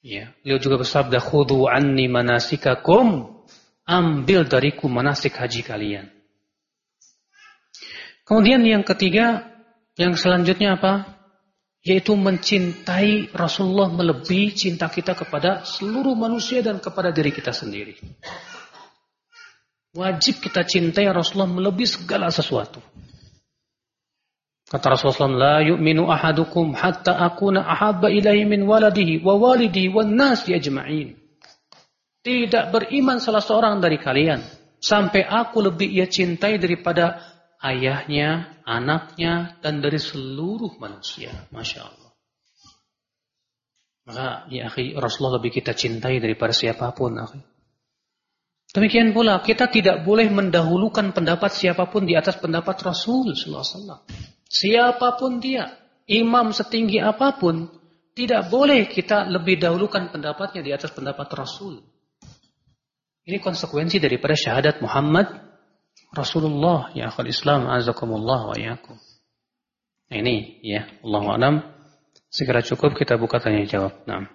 A: Ya, beliau juga bersabda, "Khudhu anni manasikakum." Ambil dariku manasik haji kalian. Kemudian yang ketiga, yang selanjutnya apa? Yaitu mencintai Rasulullah melebihi cinta kita kepada seluruh manusia dan kepada diri kita sendiri. Wajib kita cintai Rasulullah melebihi segala sesuatu. Kata Rasulullah, la yu'minu ahadukum hatta akuna ahabba ilaihi min waladihi wa walidihi wa nasi ajma'in. Tidak beriman salah seorang dari kalian sampai aku lebih ia cintai daripada ayahnya, anaknya, dan dari seluruh manusia. Masya Allah. Maka ya akhi, Rasulullah lebih kita cintai daripada siapa pun akhi. Demikian pula kita tidak boleh mendahulukan pendapat siapa pun di atas pendapat Rasul. Siapa pun dia, imam setinggi apa pun, tidak boleh kita lebih dahulukan pendapatnya di atas pendapat Rasul. Ini konsekuensi daripada syahadat Muhammad Rasulullah ya akhul Islam azakumullah wa yakum. Nah, ini ya, Allah alam. Segera cukup kita buka tanya jawab. Nah.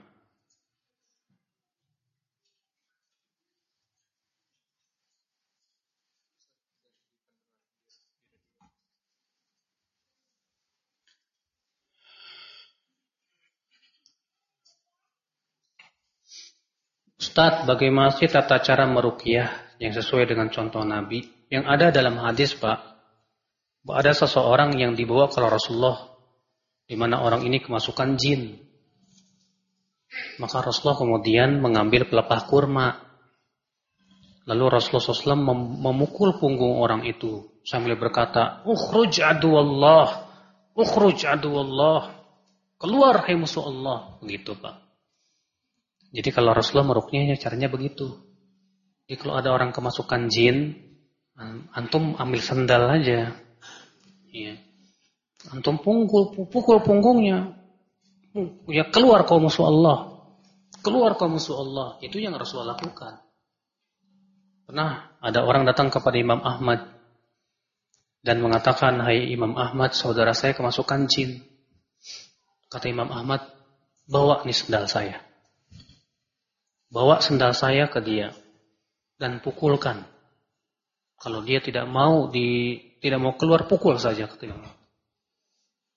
A: Ustadz, bagaimana sih tata cara merukyah yang sesuai dengan contoh Nabi? Yang ada dalam hadis, Pak, ada seseorang yang dibawa ke Rasulullah, di mana orang ini kemasukan jin. Maka Rasulullah kemudian mengambil pelepah kurma. Lalu Rasulullah SAW memukul punggung orang itu sambil berkata, Ukhruj adu Allah, ukhruj adu Allah. Keluar hai musuh Allah. Begitu Pak. Jadi kalau Rasulullah merukyahnya caranya begitu. Jadi kalau ada orang kemasukan jin, antum ambil sendal aja. Ya. Antum pukul, pukul punggungnya. Ya keluar kau musuh Allah. Keluar kau musuh Allah. Itu yang Rasulullah lakukan. Pernah ada orang datang kepada Imam Ahmad dan mengatakan, Hai Imam Ahmad, saudara saya kemasukan jin. Kata Imam Ahmad, bawa nih sendal saya. Bawa sendal saya ke dia dan pukulkan. Kalau dia tidak mau di tidak mau keluar pukul saja ketika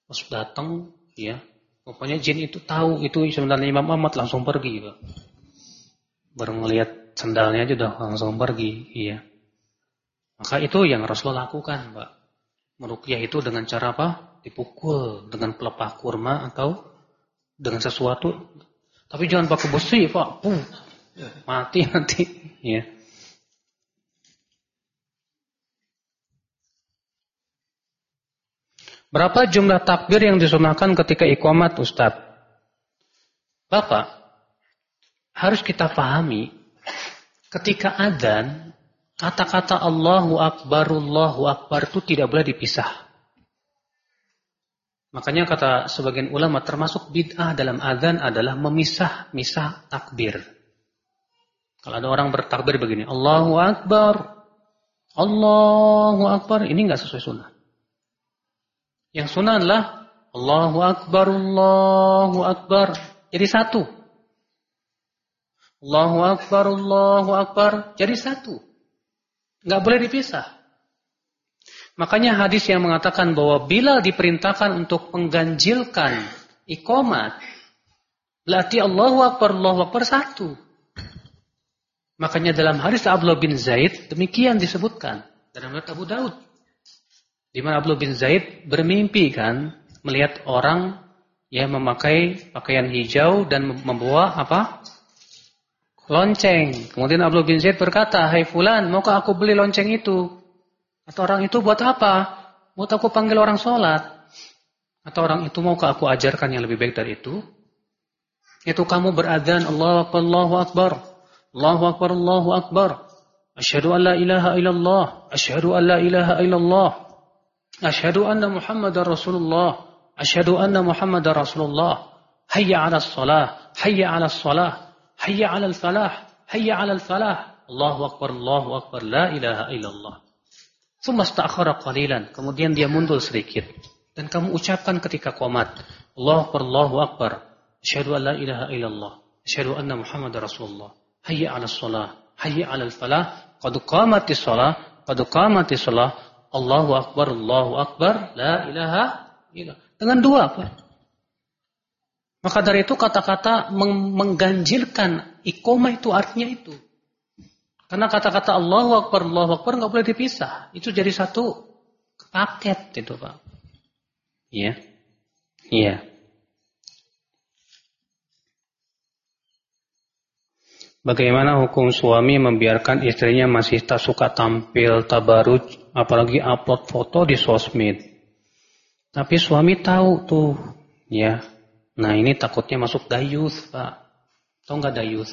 A: Pas datang ya, pokoknya jin itu tahu itu sebenarnya Imam Ahmad langsung pergi, Pak. Baru melihat sendalnya aja udah langsung pergi, iya. Maka itu yang Rasulullah lakukan, Pak. Merukyah itu dengan cara apa? Dipukul dengan pelepah kurma atau dengan sesuatu tapi jangan pakai besi, Pak. Puh. Mati nanti. Ya. Berapa jumlah takbir yang disunahkan ketika ikomat Ustadz? Bapak, harus kita pahami, ketika adzan, kata-kata Allahu Akbar, Allahu Akbar itu tidak boleh dipisah. Makanya kata sebagian ulama termasuk bid'ah dalam azan adalah memisah-misah takbir. Kalau ada orang bertakbir begini, Allahu Akbar, Allahu Akbar, ini nggak sesuai sunnah. Yang sunnah adalah Allahu Akbar, Allahu Akbar, jadi satu. Allahu Akbar, Allahu Akbar, jadi satu. Nggak boleh dipisah. Makanya hadis yang mengatakan bahwa bila diperintahkan untuk mengganjilkan ikomat, berarti Allahu Akbar, Allahu Akbar satu. Makanya dalam hadis Abdullah bin Zaid demikian disebutkan dalam riwayat Abu Daud. Di mana Abdullah bin Zaid bermimpi kan melihat orang yang memakai pakaian hijau dan membawa apa? Lonceng. Kemudian Abdullah bin Zaid berkata, "Hai fulan, maukah aku beli lonceng itu?" Atau orang itu buat apa? Mau aku panggil orang sholat? Atau orang itu mau aku ajarkan yang lebih baik dari itu? Itu kamu beradzan Allah Akbar, Allahu Akbar. Allahu Akbar, Allahu Akbar. Asyhadu an la ilaha illallah. Asyhadu an la ilaha illallah. Asyhadu anna Muhammadar Rasulullah. Asyhadu anna Muhammadar Rasulullah. Hayya 'ala salah. Hayya 'ala salah. Hayya 'ala falah. Hayya 'ala falah. Allahu Akbar, Allahu Akbar. La ilaha illallah. Sumastakhara qalilan. Kemudian dia mundur sedikit. Dan kamu ucapkan ketika qomat. Allah Akbar, Allahu Akbar. Asyhadu an la ilaha illallah. Asyhadu anna Muhammad Rasulullah. Hayya 'ala shalah. Hayya 'ala falah. Qad qamatis shalah. Qad qamatis shalah. Allahu Akbar, Allahu Akbar. La ilaha illallah. Dengan dua apa? Maka dari itu kata-kata mengganjilkan ikomah itu artinya itu. Karena kata-kata Allahu Akbar, Allahu Akbar nggak boleh dipisah. Itu jadi satu paket itu Pak. Iya. Iya. Bagaimana hukum suami membiarkan istrinya masih tak suka tampil tabaruj, apalagi upload foto di sosmed. Tapi suami tahu tuh, ya. Nah ini takutnya masuk dayus, Pak. Tahu nggak dayus?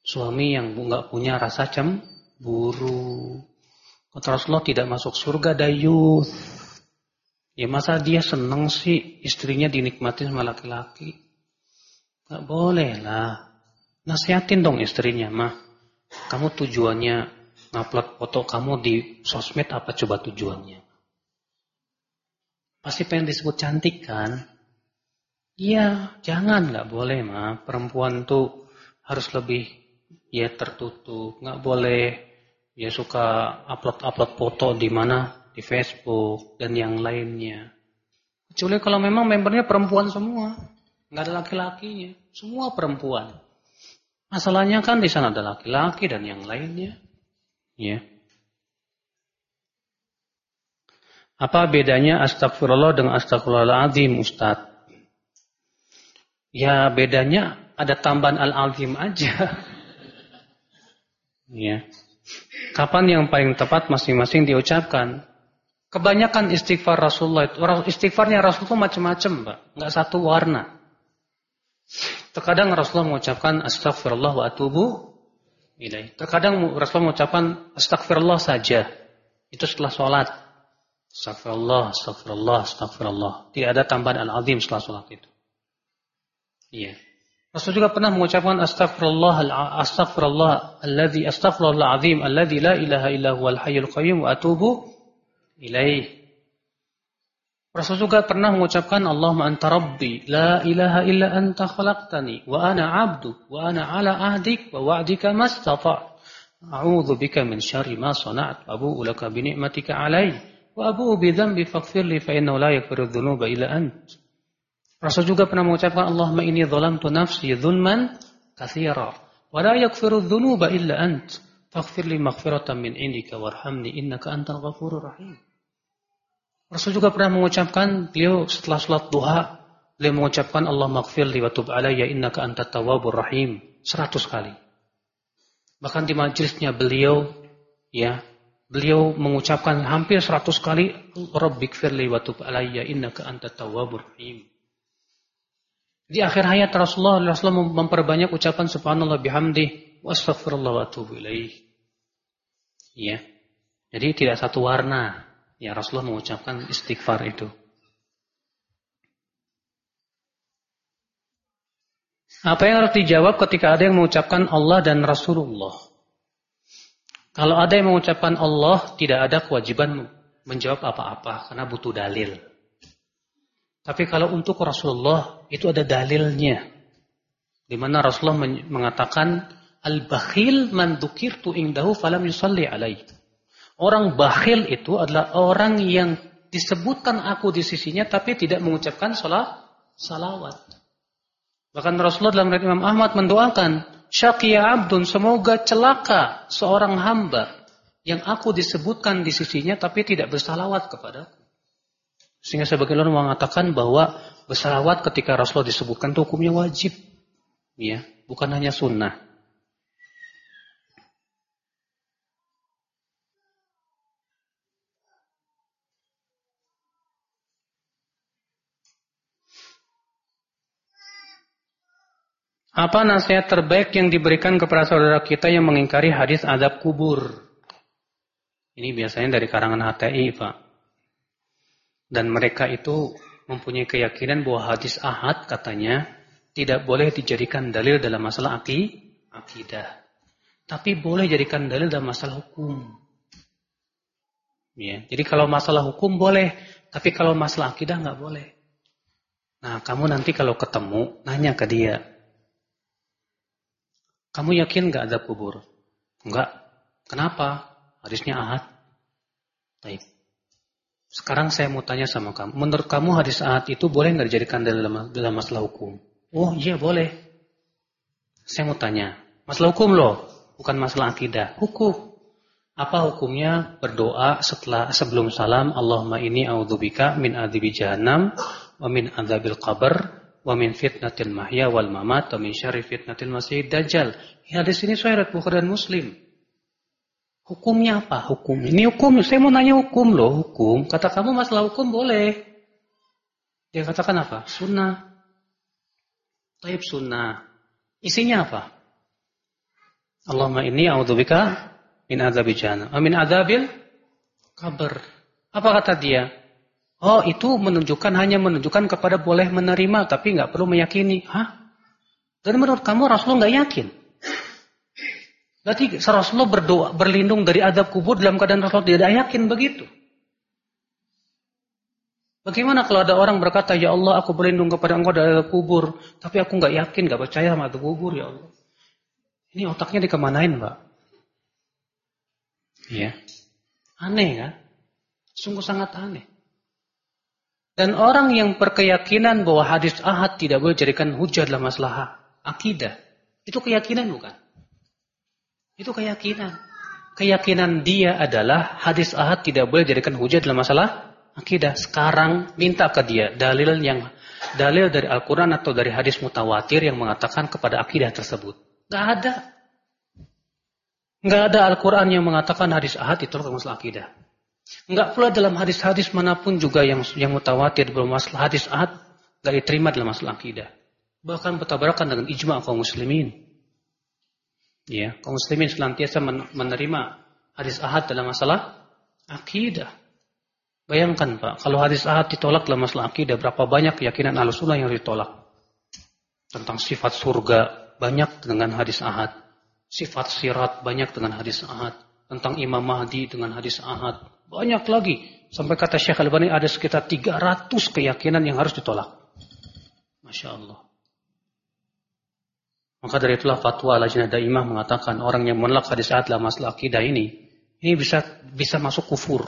A: Suami yang nggak punya rasa cemburu. Kata Rasulullah tidak masuk surga dayus. Ya masa dia seneng sih istrinya dinikmati sama laki-laki? Gak boleh lah. Nasihatin dong istrinya, mah. Kamu tujuannya ngupload foto kamu di sosmed apa coba tujuannya? Pasti pengen disebut cantik kan? Iya, jangan, nggak boleh mah. Perempuan tuh harus lebih ya tertutup, nggak boleh ya suka upload-upload foto di mana di Facebook dan yang lainnya. Kecuali kalau memang membernya perempuan semua, nggak ada laki-lakinya, semua perempuan. Masalahnya kan di sana ada laki-laki dan yang lainnya, ya. Apa bedanya astagfirullah dengan astagfirullahaladzim Ustaz? Ya bedanya ada tambahan al-azim aja. Ya. Kapan yang paling tepat masing-masing diucapkan? Kebanyakan istighfar Rasulullah itu, istighfarnya Rasulullah macam-macam, Pak. Enggak satu warna. Terkadang Rasulullah mengucapkan astagfirullah wa atubu ilaih. Terkadang Rasulullah mengucapkan astagfirullah saja. Itu setelah sholat. Astagfirullah, astagfirullah, astagfirullah. Tidak ada tambahan al-azim setelah sholat itu. Iya. Rasul juga pernah mengucapkan astagfirullah astagfirullah alladzi astaghfirullah azim alladzi la ilaha illa huwal hayyul qayyum wa atubu ilaih. Rasul juga pernah mengucapkan Allahumma anta rabbi la ilaha illa anta khalaqtani wa ana 'abdu wa ana 'ala ahdik wa wa'dika mastata' a'udzu bika min syarri ma sana'tu abu'u laka bi ni'matika 'alayya wa abu'u bi dhanbi faghfir li fa innahu la yaghfiru dhunuba illa anta. Rasul juga pernah mengucapkan Allahumma inni dhalamtu nafsi dhulman katsira wa la yaghfiru dhunuba illa ant faghfir li maghfiratan min indika warhamni innaka antal ghafurur rahim. Rasul juga pernah mengucapkan beliau setelah salat duha beliau mengucapkan Allah maghfir li wa tub alayya innaka antat tawwabur rahim 100 kali. Bahkan di majelisnya beliau ya beliau mengucapkan hampir 100 kali Rabbik firli wa tub alayya innaka antat tawwabur rahim. Di akhir hayat Rasulullah, Rasulullah memperbanyak ucapan subhanallah bihamdi wa astaghfirullah wa atubu ilaih. Ya. Jadi tidak satu warna. Ya Rasulullah mengucapkan istighfar itu. Apa yang harus dijawab ketika ada yang mengucapkan Allah dan Rasulullah? Kalau ada yang mengucapkan Allah, tidak ada kewajiban menjawab apa-apa karena butuh dalil. Tapi kalau untuk Rasulullah itu ada dalilnya. Di mana Rasulullah mengatakan al-bakhil man dzukirtu indahu falam yusalli alaih. Orang bakhil itu adalah orang yang disebutkan aku di sisinya tapi tidak mengucapkan salat salawat. Bahkan Rasulullah dalam riwayat Imam Ahmad mendoakan, "Syaqiya abdun, semoga celaka seorang hamba yang aku disebutkan di sisinya tapi tidak bersalawat kepadaku." Sehingga sebagian orang mengatakan bahwa bersalawat ketika Rasulullah disebutkan itu hukumnya wajib. Ya, bukan hanya sunnah. Apa nasihat terbaik yang diberikan kepada saudara kita yang mengingkari hadis adab kubur? Ini biasanya dari karangan HTI, Pak. Dan mereka itu mempunyai keyakinan bahwa hadis ahad katanya tidak boleh dijadikan dalil dalam masalah aki, akidah. Tapi boleh jadikan dalil dalam masalah hukum. Ya, jadi kalau masalah hukum boleh, tapi kalau masalah akidah nggak boleh. Nah, kamu nanti kalau ketemu nanya ke dia, kamu yakin nggak ada kubur? Enggak. Kenapa? Hadisnya ahad. Baik. Sekarang saya mau tanya sama kamu. Menurut kamu hadis saat itu boleh nggak dijadikan dalam, dalam masalah hukum? Oh iya boleh. Saya mau tanya. Masalah hukum loh. bukan masalah akidah, hukum. Apa hukumnya berdoa setelah sebelum salam Allahumma ini a'udzubika min adzibi jahannam wa min adzabil qabr wa min fitnatil mahya wal mamat wa min syarri fitnatil masih dajjal. Ya di sini sahih Bukhari dan Muslim. Hukumnya apa? Hukum. Ini hukum. Saya mau nanya hukum loh, hukum. Kata kamu masalah hukum boleh. Dia katakan apa? Sunnah. Taib sunnah. Isinya apa? Allahumma ini a'udzubika min adzabil jahannam. Amin adzabil kabar. Apa kata dia? Oh, itu menunjukkan hanya menunjukkan kepada boleh menerima tapi nggak perlu meyakini. Hah? Dan menurut kamu Rasulullah nggak yakin? Berarti Rasulullah berdoa berlindung dari adab kubur dalam keadaan Rasulullah tidak yakin begitu. Bagaimana kalau ada orang berkata, Ya Allah aku berlindung kepada engkau dari adab kubur. Tapi aku nggak yakin, nggak percaya sama adab kubur ya Allah. Ini otaknya dikemanain mbak? Ya. Aneh kan? Sungguh sangat aneh. Dan orang yang berkeyakinan bahwa hadis ahad tidak boleh jadikan hujah dalam masalah akidah. Itu keyakinan bukan? Itu keyakinan. Keyakinan dia adalah hadis ahad tidak boleh jadikan hujah dalam masalah akidah. Sekarang minta ke dia dalil yang dalil dari Al-Quran atau dari hadis mutawatir yang mengatakan kepada akidah tersebut. Gak ada. Enggak ada Al-Quran yang mengatakan hadis ahad itu masalah akidah. Enggak pula dalam hadis-hadis mana pun juga yang yang mutawatir masalah hadis ahad enggak diterima dalam masalah akidah. Bahkan bertabrakan dengan ijma kaum muslimin. Ya, kaum muslimin senantiasa menerima hadis ahad dalam masalah akidah. Bayangkan Pak, kalau hadis ahad ditolak dalam masalah akidah, berapa banyak keyakinan al-sunnah yang ditolak. Tentang sifat surga, banyak dengan hadis ahad Sifat sirat banyak dengan hadis ahad. Tentang Imam Mahdi dengan hadis ahad. Banyak lagi. Sampai kata Syekh Al-Bani ada sekitar 300 keyakinan yang harus ditolak. Masya Allah. Maka dari itulah fatwa Lajnah Daimah mengatakan orang yang menolak hadis ahad dalam masalah akidah ini, ini bisa bisa masuk kufur.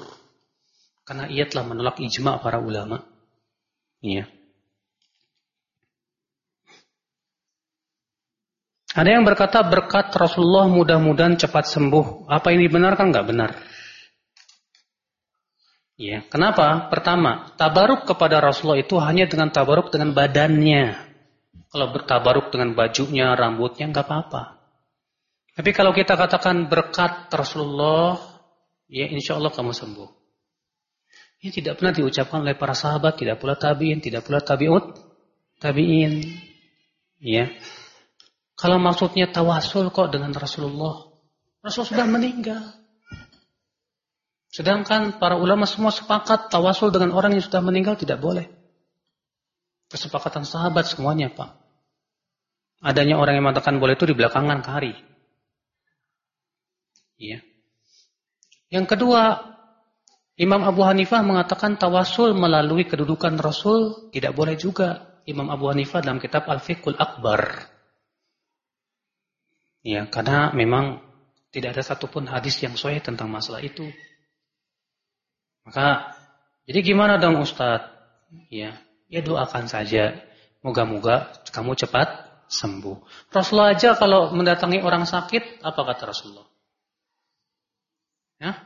A: Karena ia telah menolak ijma para ulama. Iya. Ada yang berkata berkat Rasulullah mudah-mudahan cepat sembuh. Apa ini benar kan nggak benar? Ya, kenapa? Pertama, tabaruk kepada Rasulullah itu hanya dengan tabaruk dengan badannya. Kalau bertabaruk dengan bajunya, rambutnya nggak apa-apa. Tapi kalau kita katakan berkat Rasulullah, ya insya Allah kamu sembuh. Ini tidak pernah diucapkan oleh para sahabat, tidak pula tabiin, tidak pula tabiut, tabiin. Ya, kalau maksudnya tawasul kok dengan Rasulullah. Rasul sudah meninggal. Sedangkan para ulama semua sepakat tawasul dengan orang yang sudah meninggal tidak boleh. Kesepakatan sahabat semuanya Pak. Adanya orang yang mengatakan boleh itu di belakangan kari. Iya. Yang kedua, Imam Abu Hanifah mengatakan tawasul melalui kedudukan Rasul tidak boleh juga. Imam Abu Hanifah dalam kitab Al-Fiqhul Akbar Ya, karena memang tidak ada satupun hadis yang sahih tentang masalah itu. Maka, jadi gimana dong Ustadz? Ya, ya doakan saja. Moga-moga kamu cepat sembuh. Rasulullah aja kalau mendatangi orang sakit, apa kata Rasulullah? Ya,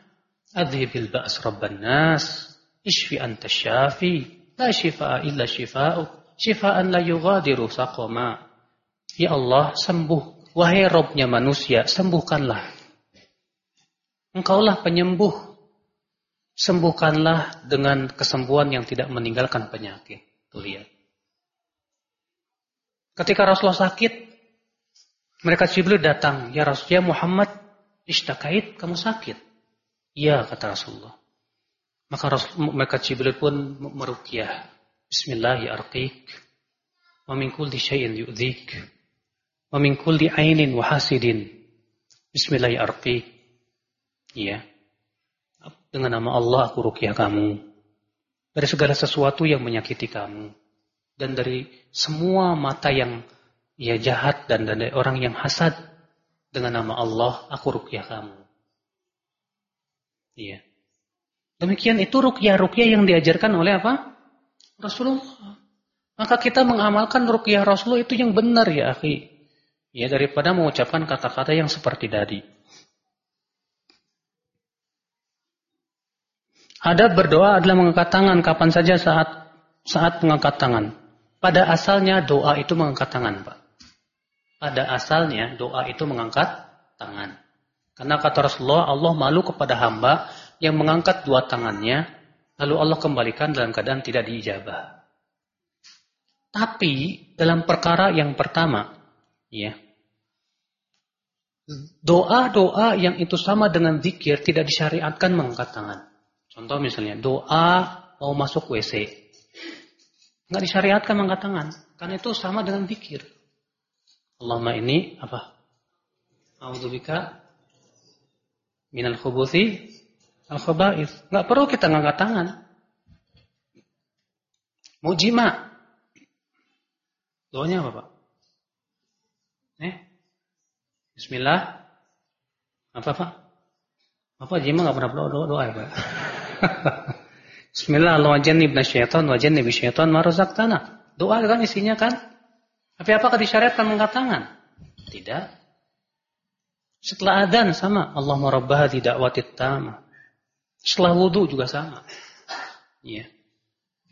A: adhibil ba's rabban nas, ishfi anta syafi, la shifa'a illa shifa'uk, shifa'an la yughadiru saqama. Ya Allah, sembuh Wahai Robnya manusia, sembuhkanlah. Engkaulah penyembuh. Sembuhkanlah dengan kesembuhan yang tidak meninggalkan penyakit. Tuh lihat. Ketika Rasulullah sakit, mereka Jibril datang. Ya Rasulullah Muhammad, istakait, kamu sakit. Ya, kata Rasulullah. Maka Rasul, mereka Jibril pun merukyah. Bismillahirrahmanirrahim. Wa min kulli syai'in yu'dhik wa min kulli ainin wa hasidin. Bismillahirrahmanirrahim. Ya. Dengan nama Allah aku rukyah kamu. Dari segala sesuatu yang menyakiti kamu. Dan dari semua mata yang ya jahat dan dari orang yang hasad. Dengan nama Allah aku rukyah kamu. Iya. Demikian itu rukyah-rukyah yang diajarkan oleh apa? Rasulullah. Maka kita mengamalkan rukyah Rasulullah itu yang benar ya akhi. ya daripada mengucapkan kata-kata yang seperti tadi. Adab berdoa adalah mengangkat tangan kapan saja saat saat mengangkat tangan. Pada asalnya doa itu mengangkat tangan, Pak. Pada asalnya doa itu mengangkat tangan. Karena kata Rasulullah, Allah malu kepada hamba yang mengangkat dua tangannya, lalu Allah kembalikan dalam keadaan tidak diijabah. Tapi dalam perkara yang pertama, ya, doa-doa yang itu sama dengan zikir tidak disyariatkan mengangkat tangan. Contoh misalnya doa mau masuk WC. Nggak disyariatkan mengangkat tangan. Karena itu sama dengan pikir. Allahumma ini apa? A'udzubika minal khubuthi al khaba'ith. Nggak perlu kita ngangkat tangan. Mujima. Doanya apa, Pak? Eh? Bismillah. Apa, Pak? Apa jima nggak pernah doa, doa ya, Pak? Bismillah, Allah jannib syaitan wa jannib syaitan ma razaqtana. Doa kan isinya kan? Tapi apakah disyariatkan mengangkat tangan? Tidak. Setelah adzan sama, Allah marabbah tidak watit tama. Setelah wudu juga sama. Iya.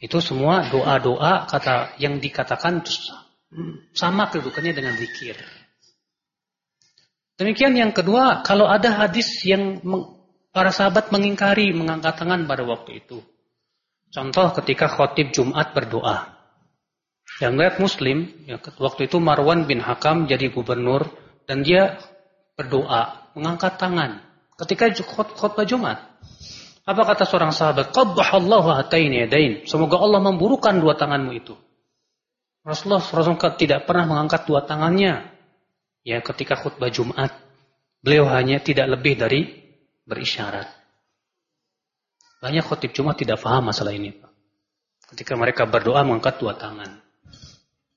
A: Itu semua doa-doa kata yang dikatakan sama kedudukannya dengan zikir. Demikian yang kedua, kalau ada hadis yang Para sahabat mengingkari mengangkat tangan pada waktu itu. Contoh ketika khotib Jumat berdoa. Yang lihat Muslim, ya, waktu itu Marwan bin Hakam jadi gubernur dan dia berdoa, mengangkat tangan. Ketika khutbah Jumat. Apa kata seorang sahabat? Qabbahallahu. Semoga Allah memburukan dua tanganmu itu. Rasulullah SAW tidak pernah mengangkat dua tangannya. Ya, ketika khutbah Jumat. Beliau hanya tidak lebih dari berisyarat. Banyak khotib Jumat tidak paham masalah ini. Ketika mereka berdoa mengangkat dua tangan.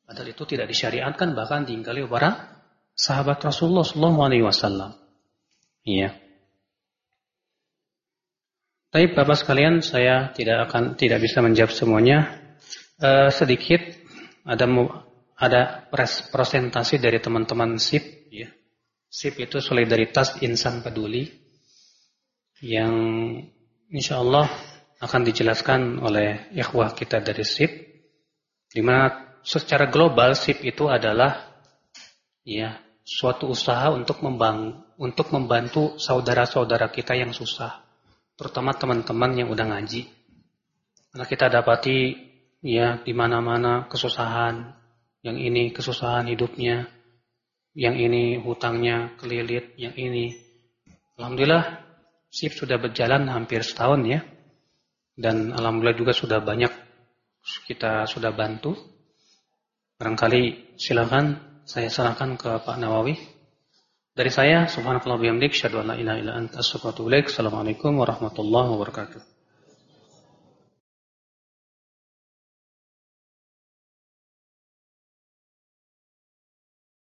A: Padahal itu tidak disyariatkan bahkan diingkari para sahabat Rasulullah SAW. Iya. Tapi Bapak sekalian, saya tidak akan tidak bisa menjawab semuanya. Uh, sedikit ada ada presentasi dari teman-teman SIP. Ya. SIP itu solidaritas insan peduli yang insya Allah akan dijelaskan oleh ikhwah kita dari SIP di mana secara global SIP itu adalah ya suatu usaha untuk membang untuk membantu saudara-saudara kita yang susah terutama teman-teman yang udah ngaji. Karena kita dapati ya di mana-mana kesusahan yang ini kesusahan hidupnya yang ini hutangnya kelilit yang ini. Alhamdulillah SIP sudah berjalan hampir setahun ya. Dan alhamdulillah juga sudah banyak kita sudah bantu. Barangkali silakan saya serahkan ke Pak Nawawi. Dari saya, subhanakallah bihamdik, syadu ilaha Assalamualaikum warahmatullahi wabarakatuh.